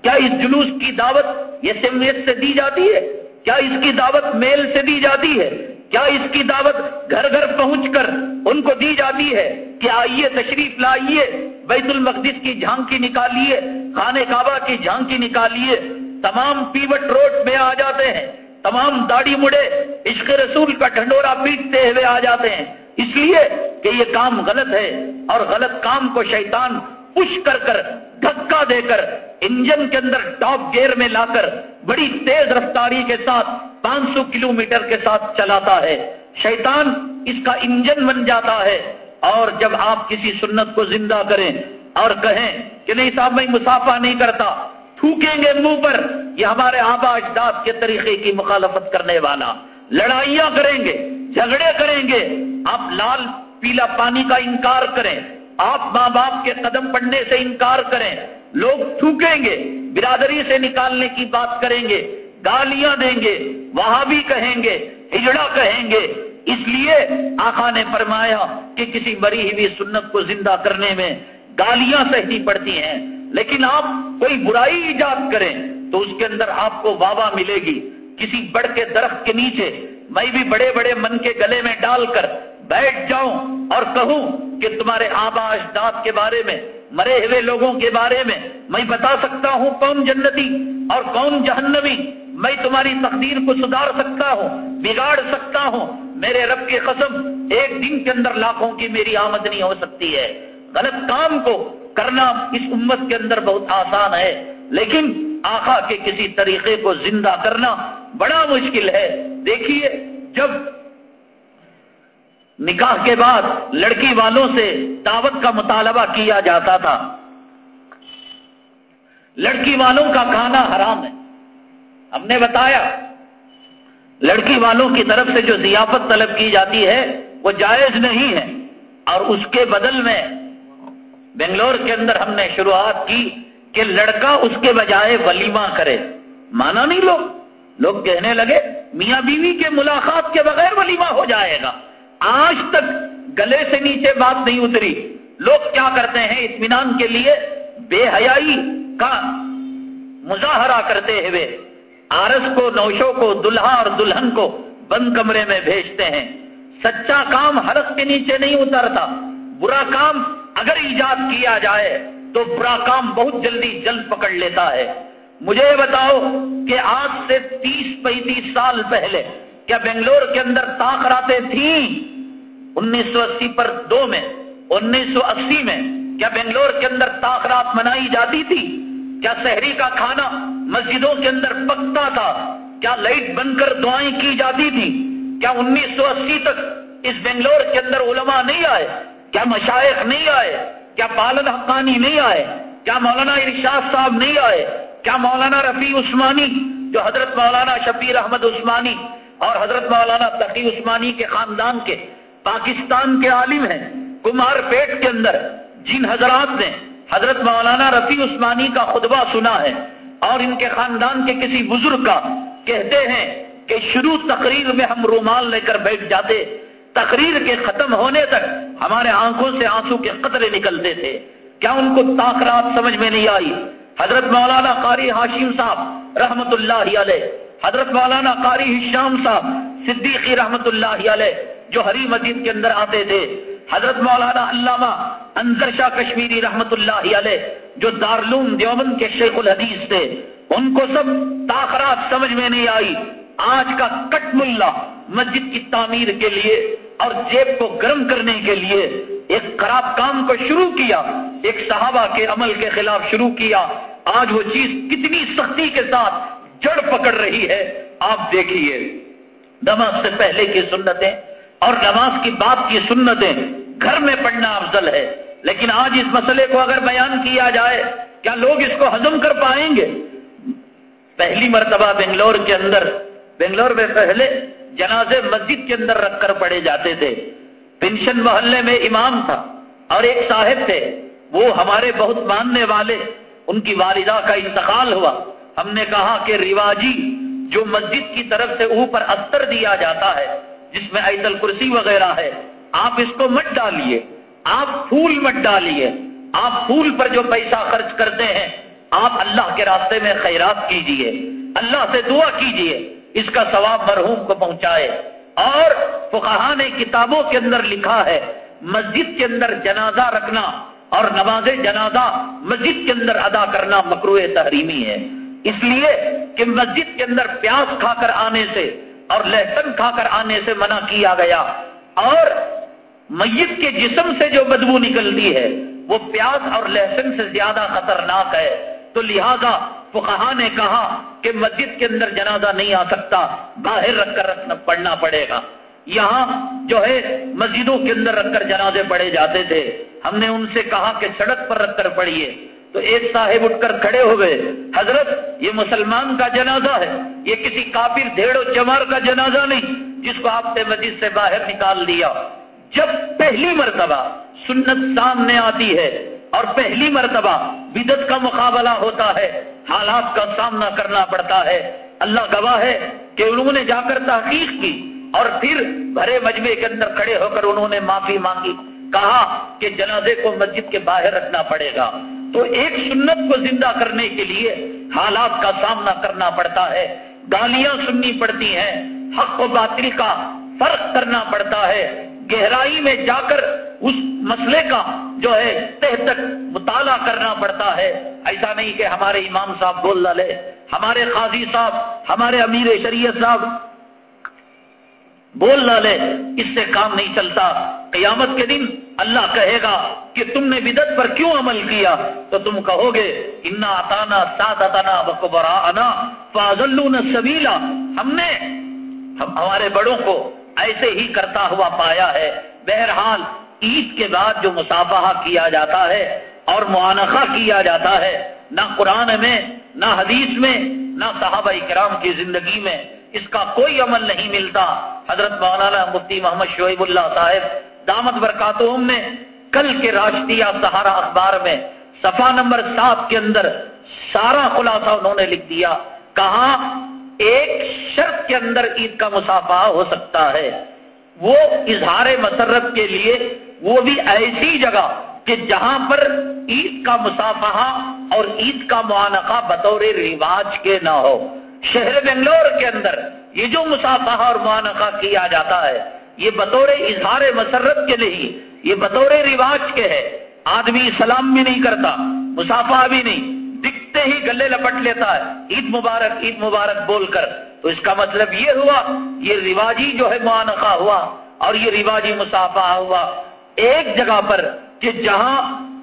کیا اس جلوس کی دعوت یہ سمیت سے دی جاتی ہے؟ کیا اس کی دعوت میل سے دی جاتی ہے؟ کیا اس کی دعوت گھر گھر پہنچ کر ان کو دی جاتی ہے کہ آئیے، تشریف لائیے، بیت المقدس کی جھانکی نکالیے خانے کعبہ کی جھانکی نکالیے؟ تمام پیوٹ روڈ میں آ جاتے ہیں۔ تمام داڑھی مڑے عشق رسول کا ڈھنڈورا پیٹتے ہوئے آ جاتے ہیں۔ اس لیے کہ یہ کام غلط ہے اور غلط کام کو شیطان پش کر کر دھکا دے کر انجن کے اندر ٹاپ گیئر میں لا کر بڑی تیز رفتاری کے ساتھ پانچ سو کلو میٹر کے ساتھ چلاتا ہے۔ شیطان اس کا انجن بن جاتا ہے اور جب آپ کسی سنت کو زندہ کریں اور کہیں کہ نہیں صاحب، میں مسافہ نہیں کرتا تھوکیں گے منہ پر یہ ہمارے آبا اجداد کے طریقے کی مخالفت کرنے والا۔ لڑائیاں کریں گے، جھگڑے کریں گے۔ آپ لال پیلا پانی کا انکار کریں۔ آپ ماں باپ کے قدم پڑنے سے انکار کریں۔ لوگ تھوکیں گے، برادری سے نکالنے کی بات کریں گے۔ گالیاں دیں گے وہاں بھی کہیں گے، ہجڑا کہیں گے۔ اس لیے آخا نے فرمایا کہ کسی مری ہوئی سنت کو زندہ کرنے میں گالیاں سہنی پڑتی ہیں۔ لیکن آپ کوئی برائی ایجاد کریں تو اس کے اندر آپ کو واہ ملے گی۔ کسی بڑھ کے درخت کے نیچے میں بھی بڑے بڑے من کے گلے میں ڈال کر بیٹھ جاؤں اور کہوں کہ تمہارے آبا اجداد کے بارے میں، مرے ہوئے لوگوں کے بارے میں میں بتا سکتا ہوں کون جنتی اور کون جہنمی۔ میں تمہاری تقدیر کو سدھار سکتا ہوں، بگاڑ سکتا ہوں۔ میرے رب کی قسم، ایک دن کے اندر لاکھوں کی میری آمدنی ہو سکتی ہے۔ غلط کام کو کرنا اس امت کے اندر بہت آسان ہے، لیکن آخا کے کسی طریقے کو زندہ کرنا بڑا مشکل ہے۔ دیکھیے، جب نکاح کے بعد لڑکی والوں سے دعوت کا مطالبہ کیا جاتا تھا، لڑکی والوں کا کھانا حرام ہے۔ ہم نے بتایا، لڑکی والوں کی طرف سے جو ضیافت طلب کی جاتی ہے، وہ جائز نہیں ہے اور اس کے بدل میں بنگلور کے اندر ہم نے شروعات کی کہ لڑکا اس کے بجائے ولیمہ کرے۔ مانا نہیں لوگ۔ لوگ کہنے لگے، میاں بیوی کے ملاقات کے بغیر ولیمہ ہو جائے گا۔ آج تک گلے سے نیچے بات نہیں اتری۔ لوگ کیا کرتے ہیں اطمینان کے لیے؟ بے حیائی کا مظاہرہ کرتے ہوئے آرس کو، نوشوں کو، دلہا اور دلہن کو بند کمرے میں بھیجتے ہیں۔ سچا کام ہرس کے نیچے نہیں اترتا۔ برا کام اگر ایجاد کیا جائے تو برا کام بہت جلدی جلد پکڑ لیتا ہے۔ مجھے بتاؤ کہ آج سے تیس پینتیس سال پہلے کیا بنگلور کے اندر تاخراتیں تھیں؟ انیس سو اسی پر دو میں، انیس سو اسی میں کیا بنگلور کے اندر تاخرات منائی جاتی تھی؟ کیا شہری کا کھانا مسجدوں کے اندر پکتا تھا؟ کیا لائٹ بن کر دعائیں کی جاتی تھی کیا انیس سو اسی تک اس بنگلور کے اندر علماء نہیں آئے؟ کیا مشائق نہیں آئے؟ کیا پالن حقانی نہیں آئے؟ کیا مولانا ارشاد صاحب نہیں آئے؟ کیا مولانا رفیع عثمانی، جو حضرت مولانا شبیر احمد عثمانی اور حضرت مولانا تقی عثمانی کے خاندان کے پاکستان کے عالم ہیں، کمار پیٹ کے اندر جن حضرات نے حضرت مولانا رفیع عثمانی کا خطبہ سنا ہے اور ان کے خاندان کے کسی بزرگ کا کہتے ہیں کہ شروع تقریر میں ہم رومال لے کر بیٹھ جاتے تقریر کے ختم ہونے تک ہمارے آنکھوں سے آنسو کے قطرے نکلتے تھے۔ کیا ان کو تاخرات سمجھ میں نہیں آئی؟ حضرت مولانا قاری ہاشم صاحب رحمت اللہ علیہ، حضرت مولانا قاری ہشام صاحب صدیقی رحمت اللہ علیہ جو ہری مسجد کے اندر آتے تھے، حضرت مولانا علامہ انضر شاہ کشمیری رحمت اللہ علیہ جو دارلوم دیوبند کے شیخ الحدیث تھے، ان کو سب تاخرات سمجھ میں نہیں آئی۔ آج کا کٹ ملا مسجد کی تعمیر کے لیے اور جیب کو گرم کرنے کے لیے ایک خراب کام کو شروع کیا، ایک صحابہ کے عمل کے خلاف شروع کیا۔ آج وہ چیز کتنی سختی کے ساتھ جڑ پکڑ رہی ہے، آپ دیکھیے۔ نماز سے پہلے کی سنتیں اور نماز کی بات کی سنتیں گھر میں پڑھنا افضل ہے۔ لیکن آج اس مسئلے کو اگر بیان کیا جائے، کیا لوگ اس کو ہضم کر پائیں گے؟ پہلی مرتبہ بنگلور کے اندر، بنگلور میں پہلے جنازے مسجد کے اندر رکھ کر پڑے جاتے تھے۔ پنشن محلے میں امام تھا اور ایک صاحب تھے۔ وہ ہمارے بہت ماننے والے، ان کی والدہ کا انتقال ہوا۔ ہم نے کہا کہ رواجی، جو مسجد کی طرف سے اوپر استر دیا جاتا ہے، جس میں ایت الکرسی وغیرہ ہے، آپ اس کو مت ڈالیے۔ آپ پھول مت ڈالیے۔ آپ پھول پر جو پیسہ خرچ کرتے ہیں، آپ اللہ کے راستے میں خیرات کیجیے۔ اللہ سے دعا کیجیے۔ اس کا ثواب مرحوم کو پہنچائے اور فقہ نے کتابوں کے اندر لکھا ہے، مسجد کے اندر جنازہ رکھنا اور نماز جنازہ مسجد کے اندر ادا کرنا مکرو تحریمی ہے۔ اس لیے کہ مسجد کے اندر پیاس کھا کر آنے سے اور لہسن کھا کر آنے سے منع کیا گیا اور میت کے جسم سے جو بدبو نکلتی ہے، وہ پیاس اور لہسن سے زیادہ خطرناک ہے۔ تو لہذا فقہا نے کہا کہ مسجد کے اندر جنازہ نہیں آ سکتا، باہر رکھ کر رکھنا پڑنا پڑے گا۔ یہاں جو ہے، مسجدوں کے اندر رکھ کر جنازے پڑے جاتے تھے۔ ہم نے ان سے کہا کہ سڑک پر رکھ کر پڑھیے۔ تو ایک صاحب اٹھ کر کھڑے ہو گئے۔ حضرت، یہ مسلمان کا جنازہ ہے۔ یہ کسی کافر، دھیڑ و چمار کا جنازہ نہیں جس کو آپ نے مسجد سے باہر نکال دیا۔ جب پہلی مرتبہ سنت سامنے آتی ہے اور پہلی مرتبہ بدت کا مقابلہ ہوتا ہے، حالات کا سامنا کرنا پڑتا ہے۔ اللہ گواہ ہے کہ انہوں نے جا کر تحقیق کی اور پھر بھرے مجمے کے اندر کھڑے ہو کر انہوں نے معافی مانگی۔ کہا کہ جنازے کو مسجد کے باہر رکھنا پڑے گا۔ تو ایک سنت کو زندہ کرنے کے لیے حالات کا سامنا کرنا پڑتا ہے۔ گالیاں سننی پڑتی ہیں۔ حق و باطل کا فرق کرنا پڑتا ہے۔ گہرائی میں جا کر اس مسئلے کا جو ہے تہ تک مطالعہ کرنا پڑتا ہے۔ ایسا نہیں کہ ہمارے امام صاحب بول ڈالے ہمارے قاضی صاحب، ہمارے امیر شریعت صاحب بول ڈالے اس سے کام نہیں چلتا۔ قیامت کے دن اللہ کہے گا کہ تم نے بدت پر کیوں عمل کیا؟ تو تم کہو گے، انا اتانا سات اتانا بکبرا انا فاضل سبیلا ہم نے ہمارے بڑوں کو ایسے ہی کرتا ہوا پایا ہے۔ بہرحال عید کے بعد جو مسافہ کیا جاتا ہے اور معانقہ کیا جاتا ہے، نہ قرآن میں، نہ حدیث میں، نہ صحابہ کرام کی زندگی میں اس کا کوئی عمل نہیں ملتا۔ حضرت مولانا مفتی محمد شعیب اللہ صاحب، دامت برکاتہم نے کل کے راشٹریہ سہارا اخبار میں صفحہ نمبر سات کے اندر سارا خلاصہ انہوں نے لکھ دیا کہاں ایک شرط کے اندر عید کا مسافہ ہو سکتا ہے۔ وہ اظہار مسرت کے لیے وہ بھی ایسی جگہ کہ جہاں پر عید کا مسافہ اور عید کا معانقہ بطور رواج کے نہ ہو۔ شہر بنگلور کے اندر یہ جو مسافہ اور معانقہ کیا جاتا ہے، یہ بطور اظہار مسرت کے نہیں، یہ بطور رواج کے ہے۔ آدمی سلام بھی نہیں کرتا، مسافہ بھی نہیں، دکھتے ہی گلے لپٹ لیتا ہے۔ عید مبارک عید مبارک بول کر۔ تو اس کا مطلب یہ ہوا، یہ رواجی جو ہے معانقہ ہوا اور یہ رواجی مسافہ ہوا۔ ایک جگہ پر کہ جہاں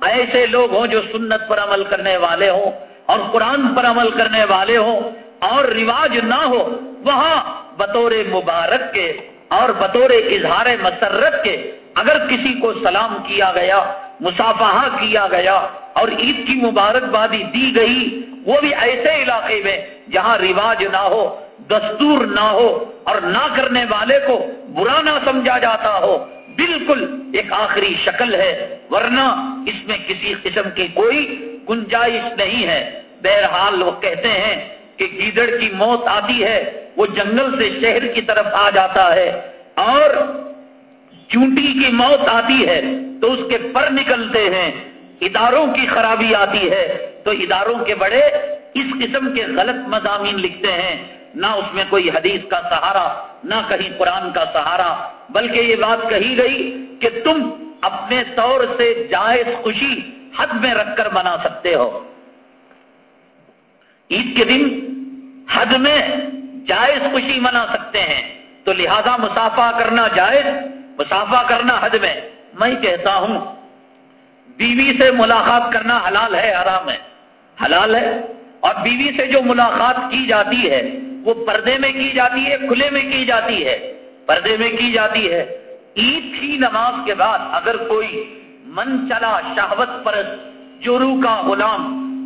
ایسے لوگ ہوں جو سنت پر عمل کرنے والے ہوں اور قرآن پر عمل کرنے والے ہوں اور رواج نہ ہو، وہاں بطور مبارک کے اور بطور اظہار مسرت کے اگر کسی کو سلام کیا گیا مسافہ کیا گیا اور عید کی مبارکبادی دی گئی، وہ بھی ایسے علاقے میں جہاں رواج نہ ہو دستور نہ ہو اور نہ کرنے والے کو برا نہ سمجھا جاتا ہو، بالکل ایک آخری شکل ہے، ورنہ اس میں کسی قسم کی کوئی گنجائش نہیں ہے۔ بہرحال وہ کہتے ہیں کہ گیدڑ کی موت آتی ہے، وہ جنگل سے شہر کی طرف آ جاتا ہے اور چونٹی کی موت آتی ہے تو اس کے پر نکلتے ہیں۔ اداروں کی خرابی آتی ہے تو اداروں کے بڑے اس قسم کے غلط مضامین لکھتے ہیں۔ نہ اس میں کوئی حدیث کا سہارا، نہ کہیں قرآن کا سہارا، بلکہ یہ بات کہی گئی کہ تم اپنے طور سے جائز خوشی حد میں رکھ کر منا سکتے ہو۔ عید کے دن حد میں جائز خوشی منا سکتے ہیں۔ تو لہذا مسافہ کرنا جائز، مسافہ کرنا حد میں۔ میں کہتا ہوں، بیوی سے ملاقات کرنا حلال ہے، حرام ہے۔ حلال ہے۔ اور بیوی سے جو ملاقات کی جاتی ہے وہ پردے میں کی جاتی ہے، کھلے میں کی جاتی ہے، پردے میں کی جاتی ہے۔ عید کی نماز کے بعد اگر کوئی من چلا شہوت پرست جورو کا غلام،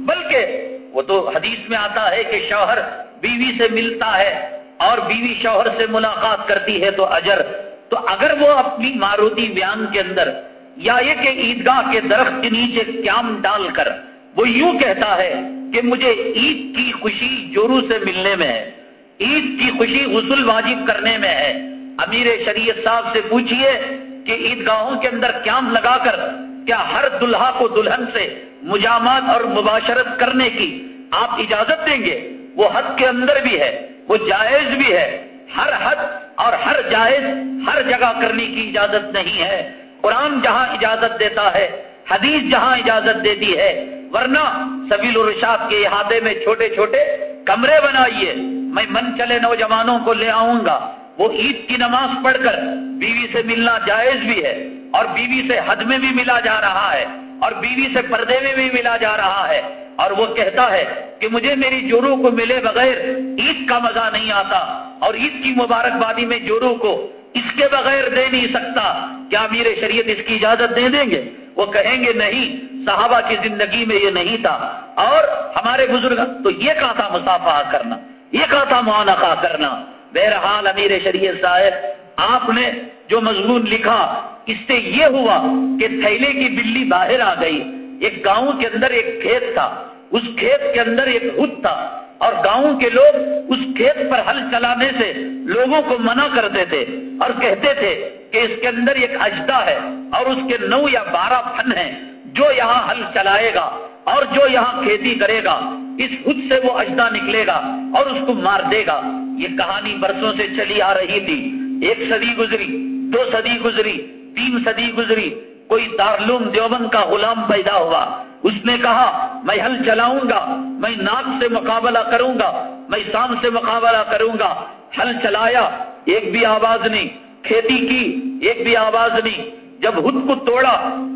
بلکہ وہ تو حدیث میں آتا ہے کہ شوہر بیوی سے ملتا ہے اور بیوی شوہر سے ملاقات کرتی ہے تو اجر۔ تو اگر وہ اپنی ماروتی بیان کے اندر یا یہ کہ عیدگاہ کے درخت کے نیچے قیام ڈال کر وہ یوں کہتا ہے کہ مجھے عید کی خوشی جورو سے ملنے میں ہے۔ عید کی خوشی غسل واجب کرنے میں ہے۔ امیر شریعت صاحب سے پوچھئے کہ عیدگاہوں کے اندر قیام لگا کر کیا ہر دلہا کو دلہن سے مجامات اور مباشرت کرنے کی آپ اجازت دیں گے؟ وہ حد کے اندر بھی ہے، وہ جائز بھی ہے۔ ہر حد اور ہر جائز ہر جگہ کرنے کی اجازت نہیں ہے۔ قرآن جہاں اجازت دیتا ہے، حدیث جہاں اجازت دیتی ہے۔ ورنہ سبیل الرشاد کے احاطے میں چھوٹے چھوٹے کمرے بنائیے۔ میں من چلے نوجوانوں کو لے آؤں گا۔ وہ عید کی نماز پڑھ کر بیوی سے ملنا جائز بھی ہے اور بیوی سے حد میں بھی ملا جا رہا ہے اور بیوی سے پردے میں بھی ملا جا رہا ہے اور وہ کہتا ہے کہ مجھے میری جورو کو ملے بغیر عید کا مزہ نہیں آتا اور عید کی مبارکبادی میں جورو کو اس کے بغیر دے نہیں سکتا۔ کیا میرے شریعت اس کی اجازت دے دیں گے؟ وہ کہیں گے نہیں، صحابہ کی زندگی میں یہ نہیں تھا۔ اور ہمارے بزرگ، تو یہ کہا تھا مسافہ کرنا؟ یہ کہا تھا معانقہ کرنا۔ بہرحال امیر شریعت صاحب، آپ نے جو مضمون لکھا، اس سے یہ ہوا کہ تھیلے کی بلی باہر آ گئی۔ ایک گاؤں کے اندر ایک کھیت تھا۔ اس کھیت کے اندر ایک ہد تھا۔ اور گاؤں کے لوگ اس کھیت پر ہل چلانے سے لوگوں کو منع کرتے تھے اور کہتے تھے کہ اس کے اندر ایک اجدا ہے اور اس کے نو یا بارہ پھن ہیں۔ جو یہاں ہل چلائے گا اور جو یہاں کھیتی کرے گا اس خود سے وہ اجدا نکلے گا اور اس کو مار دے گا۔ یہ کہانی برسوں سے چلی آ رہی تھی۔ ایک صدی گزری، دو صدی گزری، تین صدی گزری۔ کوئی دارلوم دیوبند کا غلام پیدا ہوا۔ اس نے کہا، میں ہل چلاؤں گا، میں ناک سے مقابلہ کروں گا، میں سام سے مقابلہ کروں گا۔ ہل چلایا۔ ایک بھی آواز نہیں۔ کھیتی کی، ایک بھی آواز نہیں۔ جب ہد کو توڑا،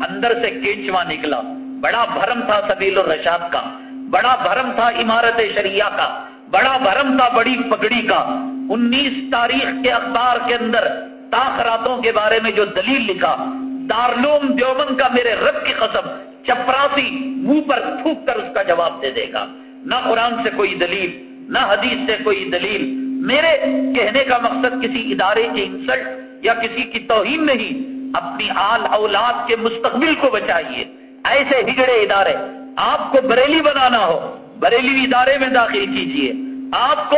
اندر سے کیچوا نکلا۔ بڑا بھرم تھا سبیل الرشاد کا۔ بڑا بھرم تھا عمارت شریعہ کا، بڑا بھرم تھا بڑی پگڑی کا۔ انیس تاریخ کے اخبار کے اندر تاخراتوں کے بارے میں جو دلیل لکھا دارلوم دیوبند کا میرے رب کی قسم، چپراسی منہ پر تھوک کر اس کا جواب دے دے گا۔ نہ قرآن سے کوئی دلیل، نہ حدیث سے کوئی دلیل۔ میرے کہنے کا مقصد کسی ادارے کی انسلٹ یا کسی کی توہین نہیں، اپنی آل اولاد کے مستقبل کو بچائیے۔ ایسے ہگڑے ادارے آپ کو بریلی بنانا ہو، بریلی ادارے میں داخل کیجیے۔ آپ کو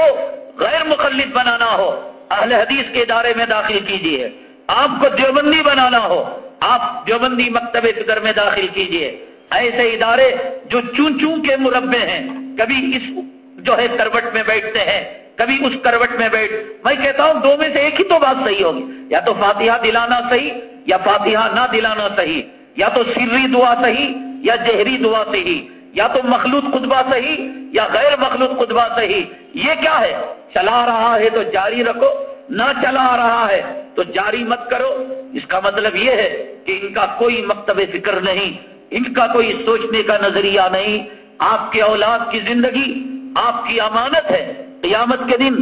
غیر مخلط بنانا ہو، اہل حدیث کے ادارے میں داخل کیجیے۔ آپ کو دیوبندی بنانا ہو، آپ دیوبندی مکتب فکر میں داخل کیجیے۔ ایسے ادارے جو چون چون کے مربع ہیں، کبھی اس جو ہے کروٹ میں بیٹھتے ہیں، کبھی اس کروٹ میں بیٹھ۔ میں کہتا ہوں دو میں سے ایک ہی تو بات صحیح ہوگی۔ یا تو فاتحہ دلانا صحیح، یا فاتحہ نہ دلانا صحیح۔ یا تو سری دعا صحیح یا جہری دعا صحیح، یا تو مخلوط خطبہ صحیح، یا غیر مخلوط خطبہ صحیح۔ یہ کیا ہے؟ چلا رہا ہے تو جاری رکھو، نہ چلا رہا ہے تو جاری مت کرو۔ اس کا مطلب یہ ہے کہ ان کا کوئی مکتب فکر نہیں، ان کا کوئی سوچنے کا نظریہ نہیں۔ آپ کے اولاد کی زندگی، آپ کی امانت ہے قیامت کے دن۔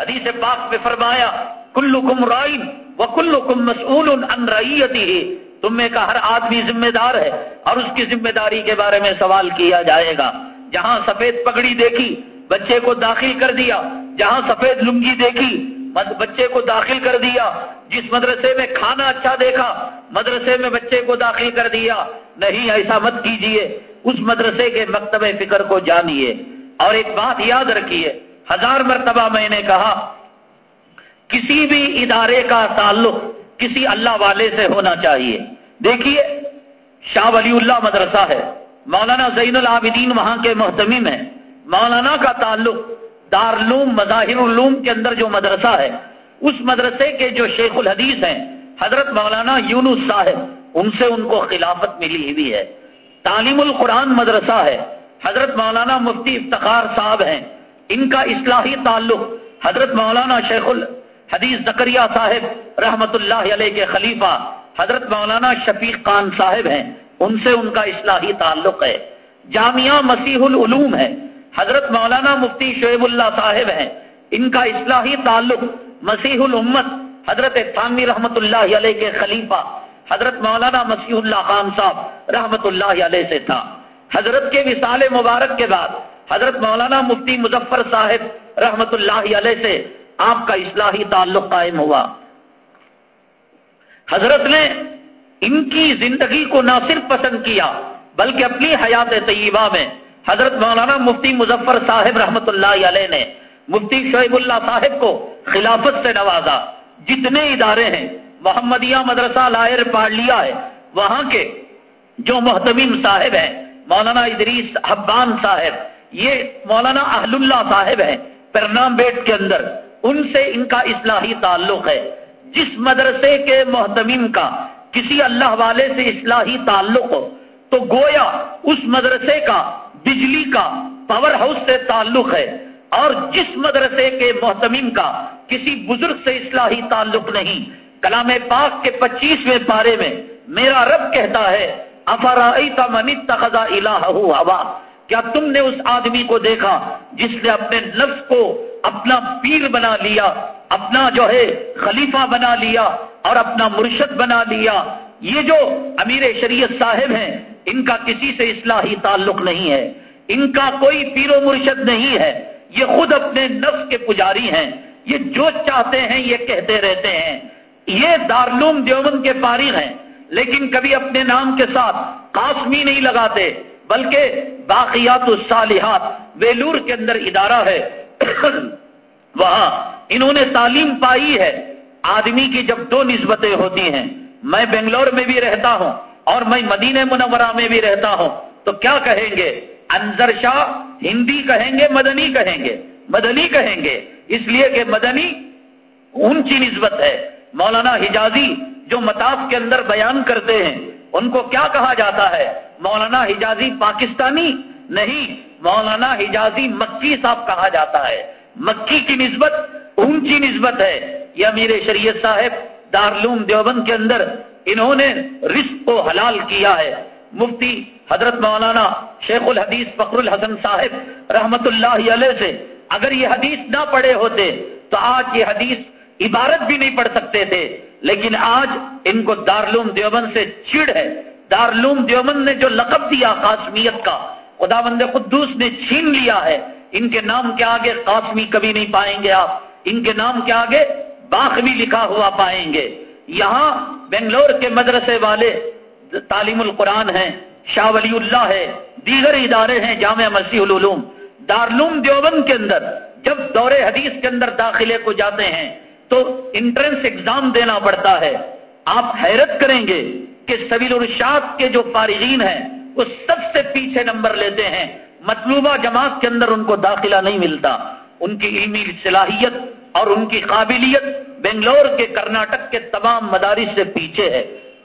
حدیث پاک میں فرمایا کلو کم رائن و کلو کم مسول ان ریتی ہے تم میں کا ہر آدمی ذمہ دار ہے اور اس کی ذمہ داری کے بارے میں سوال کیا جائے گا۔ جہاں سفید پگڑی دیکھی، بچے کو داخل کر دیا۔ جہاں سفید لنگی دیکھی بچے کو داخل کر دیا۔ جس مدرسے میں کھانا اچھا دیکھا، مدرسے میں بچے کو داخل کر دیا۔ نہیں، ایسا مت کیجیے۔ اس مدرسے کے مکتب فکر کو جانیے۔ اور ایک بات یاد رکھیے، ہزار مرتبہ میں نے کہا، کسی بھی ادارے کا تعلق کسی اللہ والے سے ہونا چاہیے۔ دیکھیے، شاہ ولی اللہ مدرسہ ہے، مولانا زین العابدین وہاں کے محتمیم ہیں۔ مولانا کا تعلق دارالعلوم مظاہر العلوم کے اندر جو مدرسہ ہے، اس مدرسے کے جو شیخ الحدیث ہیں، حضرت مولانا یونس صاحب، ان سے ان کو خلافت ملی ہوئی ہے۔ تعلیم القرآن مدرسہ ہے، حضرت مولانا مفتی افتخار صاحب ہیں۔ ان کا اصلاحی تعلق حضرت مولانا شیخ الحدیث زکریہ صاحب رحمت اللہ علیہ کے خلیفہ حضرت مولانا شفیق خان صاحب ہیں، ان سے ان کا اصلاحی تعلق ہے۔ جامعہ مسیح العلوم ہے۔ حضرت مولانا مفتی شعیب اللہ صاحب ہیں۔ ان کا اصلاحی تعلق مسیح الامت، حضرت تھانوی رحمت اللہ علیہ کے خلیفہ، حضرت مولانا مسیح اللہ خان صاحب رحمت اللہ علیہ سے تھا۔ حضرت کے وصال مبارک کے بعد، حضرت مولانا مفتی مظفر صاحب رحمت اللہ علیہ سے آپ کا اصلاحی تعلق قائم ہوا۔ حضرت نے ان کی زندگی کو نہ صرف پسند کیا، بلکہ اپنی حیات طیبہ میں حضرت مولانا مفتی مظفر صاحب رحمت اللہ علیہ نے مفتی شعیب اللہ صاحب کو خلافت سے نوازا۔ جتنے ادارے ہیں، محمدیہ مدرسہ لائر پاڑ لیا ہے، وہاں کے جو محتمین صاحب ہیں، مولانا ادریس حبان صاحب، یہ مولانا اہل اللہ صاحب ہیں، پرنام بیٹ کے اندر، ان سے ان کا اصلاحی تعلق ہے۔ جس مدرسے کے محتمین کا کسی اللہ والے سے اصلاحی تعلق ہو، تو گویا اس مدرسے کا، بجلی کا پاور ہاؤس سے تعلق ہے۔ اور جس مدرسے کے محتمین کا کسی بزرگ سے اصلاحی تعلق نہیں۔ کلام پاک کے پچیسویں پارے میں میرا رب کہتا ہے افرائی تمنی تخذا الہ ہوا؟ کیا تم نے اس آدمی کو دیکھا جس نے اپنے نفس کو اپنا پیر بنا لیا اپنا جو ہے خلیفہ بنا لیا اور اپنا مرشد بنا لیا، یہ جو امیر شریعت صاحب ہیں، ان کا کسی سے اصلاحی تعلق نہیں ہے۔ ان کا کوئی پیر و مرشد نہیں ہے۔ یہ خود اپنے نفس کے پجاری ہیں۔ یہ جو چاہتے ہیں، یہ کہتے رہتے ہیں۔ یہ دارلوم دیوبند کے فارغ ہیں۔ لیکن کبھی اپنے نام کے ساتھ قاسمی نہیں لگاتے، بلکہ باقیات الصالحات ویلور کے اندر ادارہ ہے۔ وہاں انہوں نے تعلیم پائی ہے۔ آدمی کی جب دو نسبتیں ہوتی ہیں، میں بنگلور میں بھی رہتا ہوں اور میں مدینہ منورہ میں بھی رہتا ہوں۔ تو کیا کہیں گے؟ انضر شاہ ہندی کہیں گے، مدنی کہیں گے؟ مدنی کہیں گے۔ اس لیے کہ مدنی اونچی نسبت ہے۔ مولانا حجازی جو متاف کے اندر بیان کرتے ہیں، ان کو کیا کہا جاتا ہے؟ مولانا حجازی پاکستانی نہیں، مولانا حجازی مکی صاحب کہا جاتا ہے۔ مکی کی نسبت اونچی نسبت ہے۔ یہ امیر شریعت صاحب دارلوم دیوبند کے اندر انہوں نے رزق کو حلال کیا ہے۔ مفتی حضرت مولانا شیخ الحدیث فخر الحسن صاحب رحمت اللہ علیہ سے اگر یہ حدیث نہ پڑھے ہوتے تو آج یہ حدیث عبارت بھی نہیں پڑھ سکتے تھے۔ لیکن آج ان کو دارلوم دیوبند سے چڑ ہے۔ دارلوم دیوبند نے جو لقب دیا قاسمیت کا خدا بند قدوس نے چھین لیا ہے۔ ان کے نام کے آگے قاسمی کبھی نہیں پائیں گے آپ۔ ان کے نام کے آگے باخ بھی لکھا ہوا پائیں گے۔ یہاں بنگلور کے مدرسے والے تعلیم القرآن ہیں، شاہ ولی اللہ ہے دیگر ادارے ہیں جامعہ مسیح العلوم۔ دارلوم دیوبند کے اندر جب دور حدیث کے اندر داخلے کو جاتے ہیں تو انٹرنس ایگزام دینا پڑتا ہے۔ آپ حیرت کریں گے کہ سبیل الرشاد کے جو فارغین ہیں، وہ سب سے پیچھے نمبر لیتے ہیں۔ مطلوبہ جماعت کے اندر ان کو داخلہ نہیں ملتا۔ ان کی علمی صلاحیت اور ان کی قابلیت بنگلور کے کرناٹک کے تمام مدارس سے پیچھے ہے۔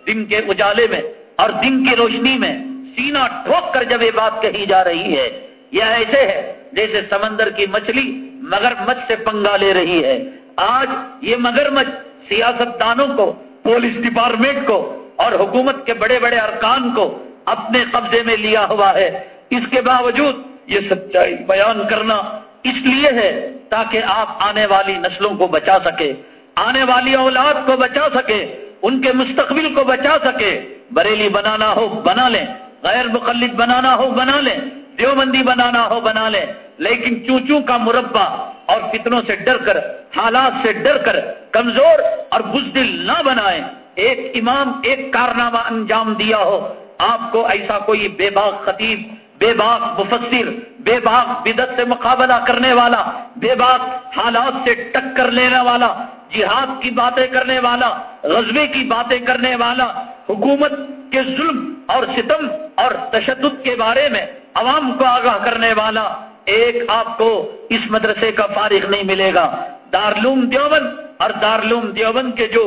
دن کے اجالے میں اور دن کی روشنی میں سینا ٹھوک کر جب یہ بات کہی جا رہی ہے، یہ ایسے ہے جیسے سمندر کی مچھلی مگر مچھ سے پنگا لے رہی ہے۔ آج یہ مگر مچھ سیاست دانوں کو، پولیس ڈپارٹمنٹ کو اور حکومت کے بڑے بڑے ارکان کو اپنے قبضے میں لیا ہوا ہے۔ اس کے باوجود یہ سچائی بیان کرنا اس لیے ہے تاکہ آپ آنے والی نسلوں کو بچا سکے، آنے والی اولاد کو بچا سکے، ان کے مستقبل کو بچا سکے۔ بریلی بنانا ہو بنا لیں، غیر مقلد بنانا ہو بنا لیں، دیوبندی بنانا ہو بنا لیں۔ لیکن چوچو کا مربع اور فتنوں سے ڈر کر، حالات سے ڈر کر، کمزور اور بزدل نہ بنائیں۔ ایک امام، ایک کارنامہ انجام دیا ہو، آپ کو ایسا کوئی بے باغ خطیب بے باغ مفسر، بے باغ بدت سے مقابلہ کرنے والا، بے باغ حالات سے ٹکر لینے والا، جہاد کی باتیں کرنے والا غزبے کی باتیں کرنے والا، حکومت کے ظلم اور ستم اور تشدد کے بارے میں عوام کو آگاہ کرنے والا، ایک آپ کو اس مدرسے کا فارغ نہیں ملے گا۔ دارلوم دیوبند اور دارلوم دیوبند کے جو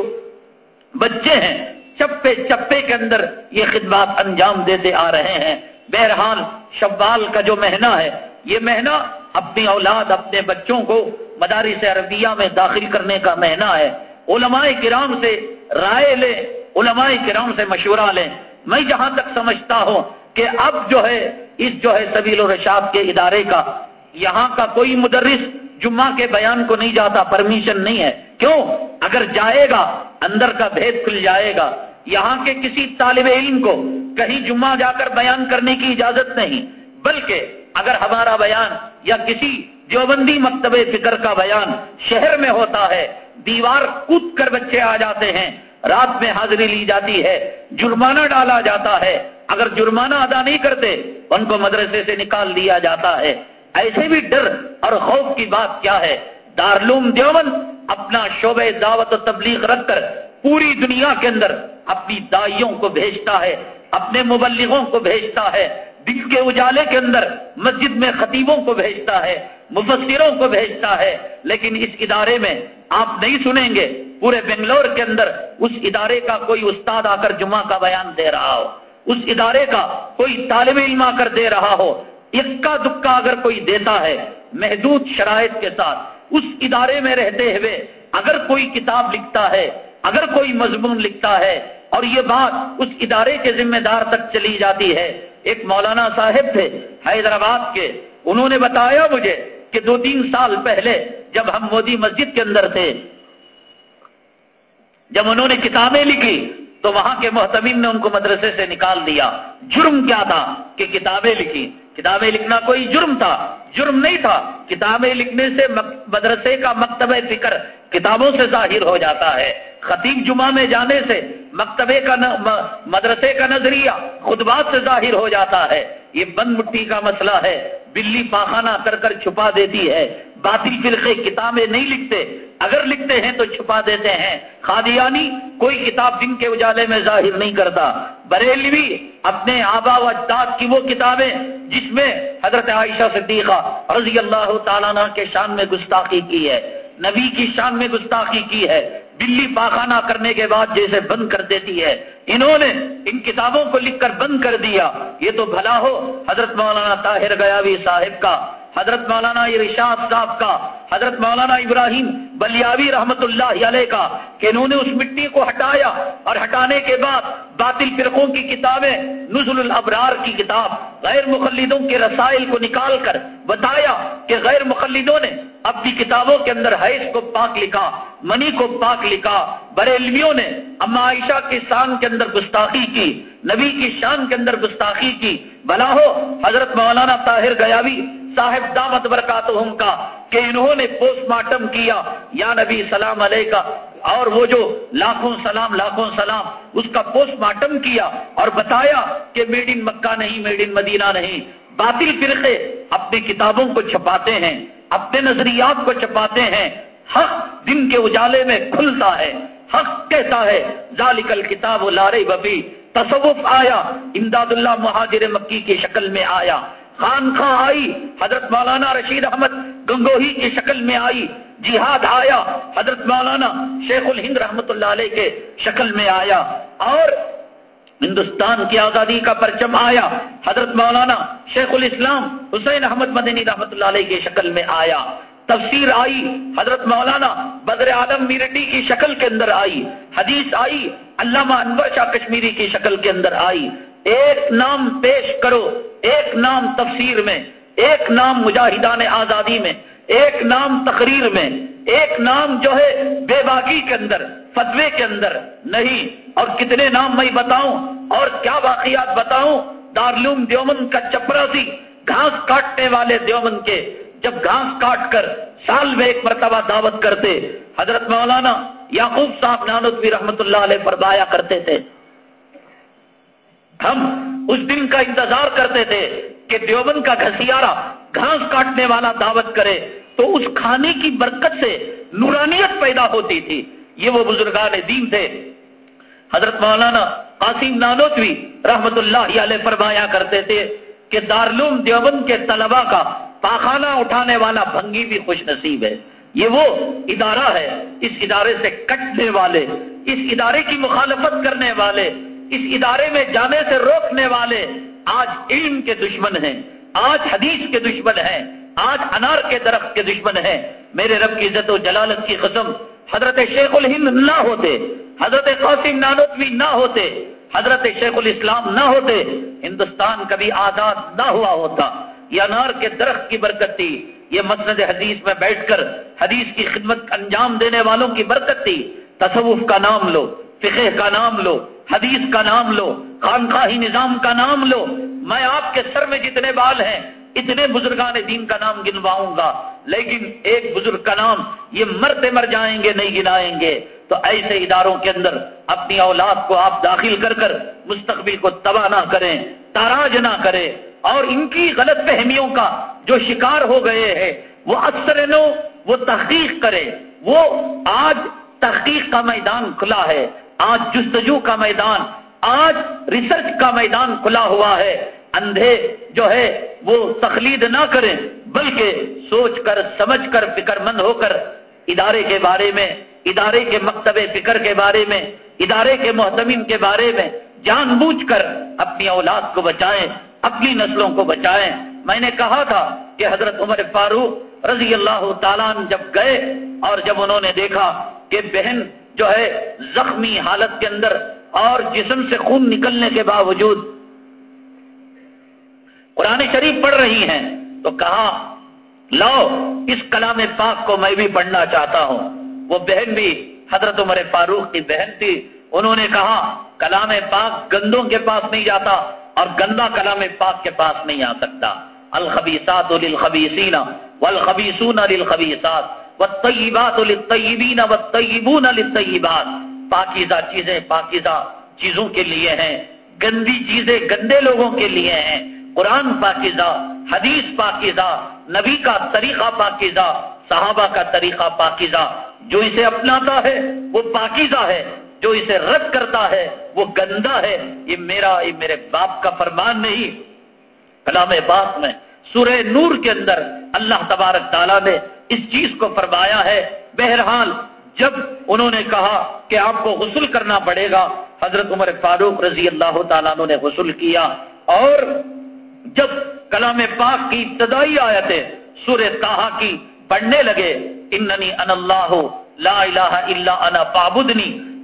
بچے ہیں، چپے چپے کے اندر یہ خدمات انجام دیتے آ رہے ہیں۔ بہرحال شوال کا جو مہینہ ہے، یہ مہینہ اپنی اولاد، اپنے بچوں کو مدارس عربیہ میں داخل کرنے کا مہینہ ہے۔ علماء کرام سے رائے لیں، علماء کرام سے مشورہ لیں۔ میں جہاں تک سمجھتا ہوں کہ اب جو ہے، اس جو ہے سبیل و رشاد کے ادارے کا، یہاں کا کوئی مدرس جمعہ کے بیان کو نہیں جاتا، پرمیشن نہیں ہے۔ کیوں؟ اگر جائے گا، اندر کا بھید کھل جائے گا۔ یہاں کے کسی طالب علم کو کہیں جمعہ جا کر بیان کرنے کی اجازت نہیں، بلکہ اگر ہمارا بیان یا کسی دیوبندی مکتب فکر کا بیان شہر میں ہوتا ہے، دیوار کود کر بچے آ جاتے ہیں، رات میں حاضری لی جاتی ہے، جرمانہ ڈالا جاتا ہے، اگر جرمانہ ادا نہیں کرتے، ان کو مدرسے سے نکال دیا جاتا ہے۔ ایسے بھی ڈر اور خوف کی بات کیا ہے؟ دارلوم دیوبند اپنا شعبہ دعوت و تبلیغ رکھ کر پوری دنیا کے اندر اپنی دائیوں کو بھیجتا ہے، اپنے مبلغوں کو بھیجتا ہے، دل کے اجالے کے اندر مسجد میں خطیبوں کو بھیجتا ہے، مفسروں کو بھیجتا ہے۔ لیکن اس ادارے میں آپ نہیں سنیں گے، پورے بنگلور کے اندر اس ادارے کا کوئی استاد آ کر جمعہ کا بیان دے رہا ہو، اس ادارے کا کوئی طالب علم آ کر دے رہا ہو۔ اکا دکا اگر کوئی دیتا ہے محدود شرائط کے ساتھ، اس ادارے میں رہتے ہوئے اگر کوئی کتاب لکھتا ہے اگر کوئی مضمون لکھتا ہے اور یہ بات اس ادارے کے ذمہ دار تک چلی جاتی ہے، ایک مولانا صاحب تھے حیدرآباد کے، انہوں نے بتایا مجھے کہ دو تین سال پہلے جب ہم مودی مسجد کے اندر تھے، جب انہوں نے کتابیں لکھی تو وہاں کے محتمین نے ان کو مدرسے سے نکال دیا۔ جرم کیا تھا کہ کتابیں لکھی۔ کتابیں لکھنا کوئی جرم تھا، جرم نہیں تھا۔ کتابیں لکھنے سے مدرسے کا مکتبہ فکر کتابوں سے ظاہر ہو جاتا ہے۔ خطیب جمعہ میں جانے سے مکتبے کا مدرسے کا نظریہ خطبات سے ظاہر ہو جاتا ہے۔ یہ بند مٹی کا مسئلہ ہے۔ بلی پاخانہ کر کر چھپا دیتی ہے۔ باطل فرقے کتابیں نہیں لکھتے۔ اگر لکھتے ہیں تو چھپا دیتے ہیں۔ خادیانی کوئی کتاب دن کے اجالے میں ظاہر نہیں کرتا۔ بریلوی اپنے آبا و اجداد کی وہ کتابیں جس میں حضرت عائشہ صدیقہ رضی اللہ تعالیٰ کے شان میں گستاخی کی ہے۔ نبی کی شان میں گستاخی کی ہے۔ بلی پاخانہ کرنے کے بعد جیسے بند کر دیتی ہے۔ انہوں نے ان کتابوں کو لکھ کر بند کر دیا۔ یہ تو بھلا ہو، حضرت مولانا طاہر گیاوی صاحب کا، حضرت مولانا ارشاد صاحب کا، حضرت مولانا ابراہیم بلیاوی رحمت اللہ علیہ کا، کہ انہوں نے اس مٹی کو ہٹایا اور ہٹانے کے بعد باطل فرقوں کی کتابیں، نزل الابرار کی کتاب، غیر مخلدوں کے رسائل کو نکال کر بتایا کہ غیر مخلدوں نے اپنی کتابوں کے اندر حیض کو پاک لکھا۔ منی کو پاک لکھا بریلویوں نے اما عائشہ کی شان کے اندر گستاخی کی، نبی کی شان کے اندر گستاخی کی۔ بلا ہو، حضرت مولانا طاہر گیاوی صاحب دامت برکاتہم کا کہ انہوں نے پوسٹ مارٹم کیا۔ یا نبی سلام علیہ کا اور وہ جو لاکھوں سلام لاکھوں سلام، اس کا پوسٹ مارٹم کیا اور بتایا کہ میڈ ان مکہ نہیں، میڈ ان مدینہ نہیں۔ باطل فرقے اپنی کتابوں کو چھپاتے ہیں، اپنے نظریات کو چھپاتے ہیں۔ حق دن کے اجالے میں کھلتا ہے، حق کہتا ہے، ذالک الکتاب لارے ببی تصوف آیا امداد اللہ مہاجر مکی کی شکل میں آیا۔ خان خاں آئی، حضرت مولانا رشید احمد گنگوہی کی شکل میں آئی۔ جہاد آیا، حضرت مولانا شیخ الہند رحمت اللہ علیہ کے شکل میں آیا۔ اور ہندوستان کی آزادی کا پرچم آیا، حضرت مولانا شیخ الاسلام حسین احمد مدنی رحمت اللہ علیہ کی شکل میں آیا۔ تفسیر آئی، حضرت مولانا بدر عالم میرٹی کی شکل کے اندر آئی، حدیث آئی، علامہ انور شاہ کشمیری کی شکل کے اندر آئی۔ ایک نام پیش کرو، ایک نام تفسیر میں، ایک نام مجاہدان آزادی میں، ایک نام تقریر میں، ایک نام جو ہے بے باغی کے اندر، فتوے کے اندر۔ نہیں، اور کتنے نام میں بتاؤں، اور کیا واقعات بتاؤں؟ دارلوم دیومن کا چپراسی، گھاس کاٹنے والے دیومن کے جب گھاس کاٹ کر سال میں ایک مرتبہ دعوت کرتے، حضرت مولانا یعقوب صاحب نانوی رحمت اللہ علیہ فرمایا کرتے تھے۔ ہم اس دن کا انتظار کرتے تھے کہ دیوبند کا گھسیارا گھاس کاٹنے والا دعوت کرے، تو اس کھانے کی برکت سے نورانیت پیدا ہوتی تھی۔ یہ وہ بزرگان دین تھے۔ حضرت مولانا قاسم نانوتوی رحمت اللہ علیہ فرمایا کرتے تھے کہ دارلوم دیوبند کے طلبا کا پاخانہ اٹھانے والا بھنگی بھی خوش نصیب ہے۔ یہ وہ ادارہ ہے، اس ادارے سے کٹنے والے، اس ادارے کی مخالفت کرنے والے، اس ادارے میں جانے سے روکنے والے۔ آج علم کے دشمن ہیں، آج حدیث کے دشمن ہیں، آج انار کے درخت کے دشمن ہیں۔ میرے رب کی عزت و جلالت کی قسم، حضرت شیخ الہند نہ ہوتے، حضرت قاسم نانوتوی نہ ہوتے، حضرت شیخ الاسلام نہ ہوتے، ہندوستان کبھی آزاد نہ ہوا ہوتا۔ یہ انار کے درخت کی برکت تھی۔ یہ مسند حدیث میں بیٹھ کر حدیث کی خدمت انجام دینے والوں کی برکت تھی۔ تصوف کا نام لو، فقہ کا نام لو، حدیث کا نام لو خانخواہی نظام کا نام لو۔ میں آپ کے سر میں جتنے بال ہیں، اتنے بزرگان دین کا نام گنواؤں گا۔ لیکن ایک بزرگ کا نام، یہ مرتے مر جائیں گے، نہیں گنائیں گے۔ تو ایسے اداروں کے اندر اپنی اولاد کو آپ داخل کر کر مستقبل کو تباہ نہ کریں، تاراج نہ کریں۔ اور ان کی غلط فہمیوں کا جو شکار ہو گئے ہیں، وہ اکثر نو وہ تحقیق کرے۔ وہ آج تحقیق کا میدان کھلا ہے، آج جستجو کا میدان، آج ریسرچ کا میدان کھلا ہوا ہے۔ اندھے جو ہے، وہ تخلید نہ کریں، بلکہ سوچ کر، سمجھ کر، فکر مند ہو کر ادارے کے بارے میں، ادارے کے مکتب فکر کے بارے میں، ادارے کے محتمین کے بارے میں جان بوجھ کر اپنی اولاد کو بچائیں۔ اپنی نسلوں کو بچائیں۔ میں نے کہا تھا کہ حضرت عمر فاروق رضی اللہ تعالیٰ جب گئے اور جب انہوں نے دیکھا کہ بہن جو ہے زخمی حالت کے اندر اور جسم سے خون نکلنے کے باوجود قرآن شریف پڑھ رہی ہیں تو کہا، لاؤ، اس کلام پاک کو میں بھی پڑھنا چاہتا ہوں۔ وہ بہن بھی حضرت عمر فاروق کی بہن تھی۔ انہوں نے کہا، کلام پاک گندوں کے پاس نہیں جاتا۔ اور گندا کلام پاک کے پاس نہیں آ سکتا۔ الخبیسات للخبیسین والخبیسون للخبیسات والطیبات للطیبین والطیبون للطیبات۔ پاکیزہ چیزیں پاکیزہ چیزوں کے لیے ہیں، گندی چیزیں گندے لوگوں کے لیے ہیں۔ قرآن پاکیزہ، حدیث پاکیزہ، نبی کا طریقہ پاکیزہ، صحابہ کا طریقہ پاکیزہ، جو اسے اپناتا ہے، وہ پاکیزہ ہے۔ جو اسے رد کرتا ہے، وہ گندا ہے۔ یہ میرا، یہ میرے باپ کا فرمان نہیں۔ کلام باپ میں، سورہ نور کے اندر اللہ تبارک تعالیٰ نے اس چیز کو فرمایا ہے۔ بہرحال، جب انہوں نے کہا کہ آپ کو غسل کرنا پڑے گا، حضرت عمر فاروق رضی اللہ تعالیٰ نے غسل کیا۔ اور جب کلام پاک کی ابتدائی آیتیں سورہ تاہا کی پڑھنے لگے، اننی ان اللہ، لا الہ الا انا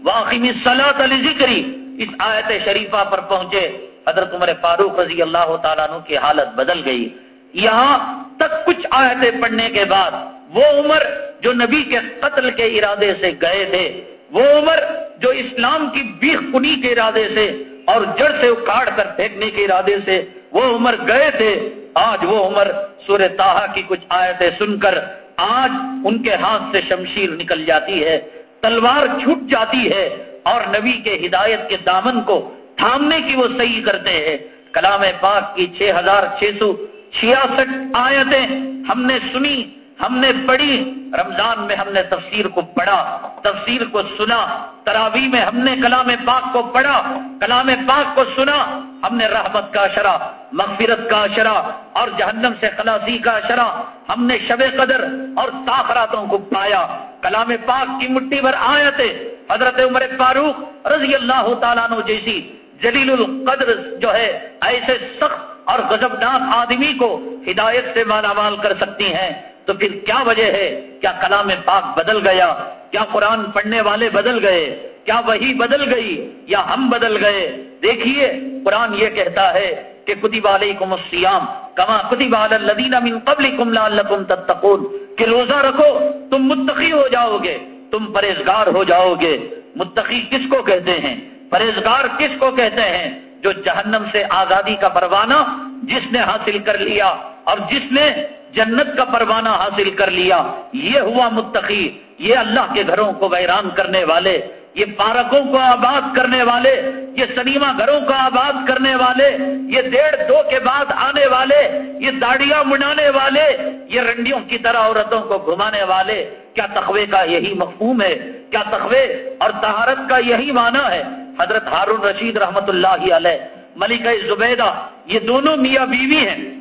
فعبدنی واقعی صلاة لذکری اس آیت شریفہ پر پہنچے۔ حضرت عمر فاروق رضی اللہ تعالیٰ عنہ کی حالت بدل گئی۔ یہاں تک کچھ آیتیں پڑھنے کے بعد وہ عمر جو نبی کے قتل کے ارادے سے گئے تھے، وہ عمر جو اسلام کی بیخ کنی کے ارادے سے اور جڑ سے اکاڑ کر پھینکنے کے ارادے سے وہ عمر گئے تھے، آج وہ عمر سورہ تاہا کی کچھ آیتیں سن کر آج ان کے ہاتھ سے شمشیر نکل جاتی ہے۔ تلوار چھوٹ جاتی ہے اور نبی کے ہدایت کے دامن کو تھامنے کی وہ صحیح کرتے ہیں۔ کلام پاک کی چھ ہزار چھ سو چھیاسٹھ آیتیں ہم نے سنی، ہم نے پڑھی۔ رمضان میں ہم نے تفسیر کو پڑھا، تفسیر کو سنا تراوی میں ہم نے کلام پاک کو پڑھا، کلام پاک کو سنا۔ ہم نے رحمت کا شرح مغفرت کا شرح اور جہنم سے خلاصی کا شرح ہم نے شب قدر اور تاخراتوں کو پایا۔ کلام پاک کی مٹی پر آئے حضرت عمر فاروق رضی اللہ تعالیٰ نو جیسی جلیل القدر جو ہے، ایسے سخت اور غضبناک آدمی کو ہدایت سے مالا مال کر سکتی ہیں۔ تو پھر کیا وجہ ہے؟ کیا کلام پاک بدل گیا؟ کیا قرآن پڑھنے والے بدل گئے؟ کیا وہی بدل گئی یا ہم بدل گئے؟ دیکھیے، قرآن یہ کہتا ہے کہ کتب علیکم السیام کما کتب علی الذین من قبلکم لعلکم تتقون، کہ روزہ رکھو، تم متقی ہو جاؤ گے، تم پرہیزگار ہو جاؤ گے۔ متقی کس کو کہتے ہیں؟ پرہیزگار کس کو کہتے ہیں؟ جو جہنم سے آزادی کا پروانہ جس نے حاصل کر لیا اور جس نے جنت کا پروانہ حاصل کر لیا، یہ ہوا متقی، یہ اللہ کے گھروں کو ویران کرنے والے۔ یہ پارکوں کو آباد کرنے والے، یہ سنیما گھروں کو آباد کرنے والے، یہ ڈیڑھ دو کے بعد آنے والے، یہ داڑیاں منانے والے، یہ رنڈیوں کی طرح عورتوں کو گھمانے والے۔ کیا تخوے کا یہی مفہوم ہے؟ کیا تخوے اور تہارت کا یہی معنی ہے؟ حضرت ہارون رشید رحمت اللہ علیہ ملکہ زبیدہ، یہ دونوں میاں بیوی ہیں۔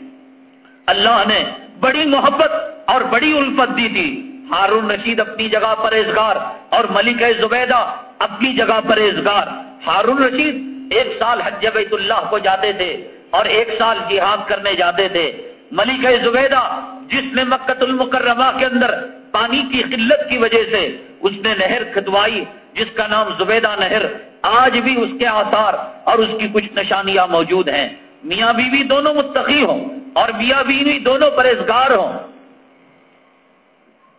اللہ نے بڑی محبت اور بڑی الفت دی تھی۔ ہارون رشید اپنی جگہ پر ازگار اور ملکہ زبیدہ اپنی جگہ پر ازگار ہارون رشید ایک سال حج بیت اللہ کو جاتے تھے اور ایک سال جہاد کرنے جاتے تھے۔ ملکہ زبیدہ جس نے مکت المکرمہ کے اندر پانی کی قلت کی وجہ سے اس نے نہر کھدوائی، جس کا نام زبیدہ نہر، آج بھی اس کے آثار اور اس کی کچھ نشانیاں موجود ہیں۔ میاں بیوی دونوں متقی ہوں اور میاں بیوی دونوں پرہزگار ہوں۔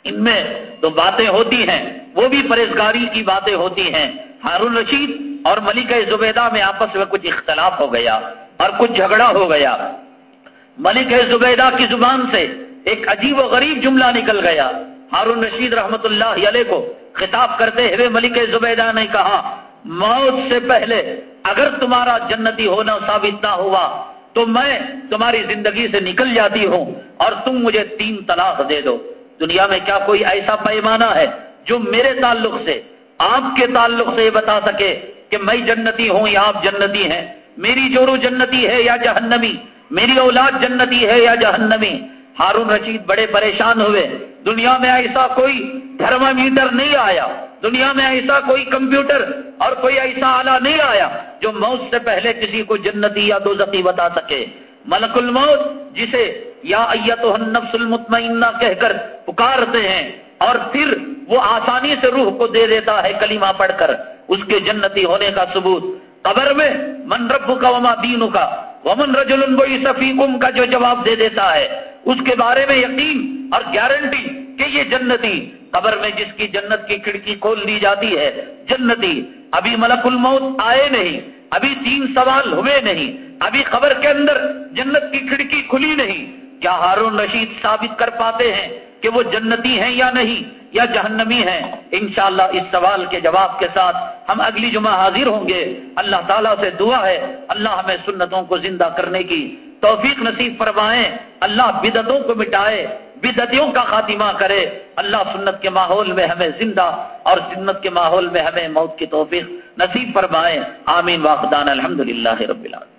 ان میں تو باتیں ہوتی ہیں، وہ بھی پرہزگاری کی باتیں ہوتی ہیں۔ ہارون رشید اور ملکہ زبیدہ میں آپس میں کچھ اختلاف ہو گیا اور کچھ جھگڑا ہو گیا۔ ملک زبیدہ کی زبان سے ایک عجیب و غریب جملہ نکل گیا۔ ہارون رشید رحمت اللہ علیہ کو خطاب کرتے ہوئے ملک زبیدہ نے کہا، موت سے پہلے اگر تمہارا جنتی ہونا ثابت نہ ہوا، تو میں تمہاری زندگی سے نکل جاتی ہوں اور تم مجھے تین طلاق دے دو۔ دنیا میں کیا کوئی ایسا پیمانہ ہے جو میرے تعلق سے، آپ کے تعلق سے یہ بتا سکے کہ میں جنتی ہوں یا آپ جنتی ہیں؟ میری جورو جنتی ہے یا جہنمی؟ میری اولاد جنتی ہے یا جہنمی؟ ہارون رشید بڑے پریشان ہوئے، دنیا میں ایسا کوئی تھرما میٹر نہیں آیا، دنیا میں ایسا کوئی کمپیوٹر اور کوئی ایسا آلہ نہیں آیا جو موت سے پہلے کسی کو جنتی یا دوزتی بتا سکے۔ ملک الموت، جسے یا ایتو النفس المطمئنہ کہہ کر پکارتے ہیں اور پھر وہ آسانی سے روح کو دے دیتا ہے کلمہ پڑھ کر، اس کے جنتی ہونے کا ثبوت۔ قبر میں، من رب کا وما دین کا ومن رجل بوئی سفیقم کا جو جواب دے دیتا ہے۔ اس کے بارے میں یقین اور گارنٹی کہ یہ جنتی، قبر میں جس کی جنت کی کھڑکی کھول دی جاتی ہے، جنتی۔ ابھی ملک الموت آئے نہیں، ابھی تین سوال ہوئے نہیں، ابھی قبر کے اندر جنت کی کھڑکی کھلی نہیں۔ کیا ہارون رشید ثابت کر پاتے ہیں کہ وہ جنتی ہیں یا نہیں یا جہنمی ہیں؟ انشاءاللہ اس سوال کے جواب کے ساتھ ہم اگلی جمعہ حاضر ہوں گے۔ اللہ تعالیٰ سے دعا ہے۔ اللہ ہمیں سنتوں کو زندہ کرنے کی توفیق نصیب فرمائیں اللہ بدتوں کو مٹائے بدتیوں کا خاتمہ کرے۔ اللہ سنت کے ماحول میں ہمیں زندہ اور سنت کے ماحول میں ہمیں موت کی توفیق نصیب فرمائے۔ آمین واقدان الحمد للہ رب العالمین۔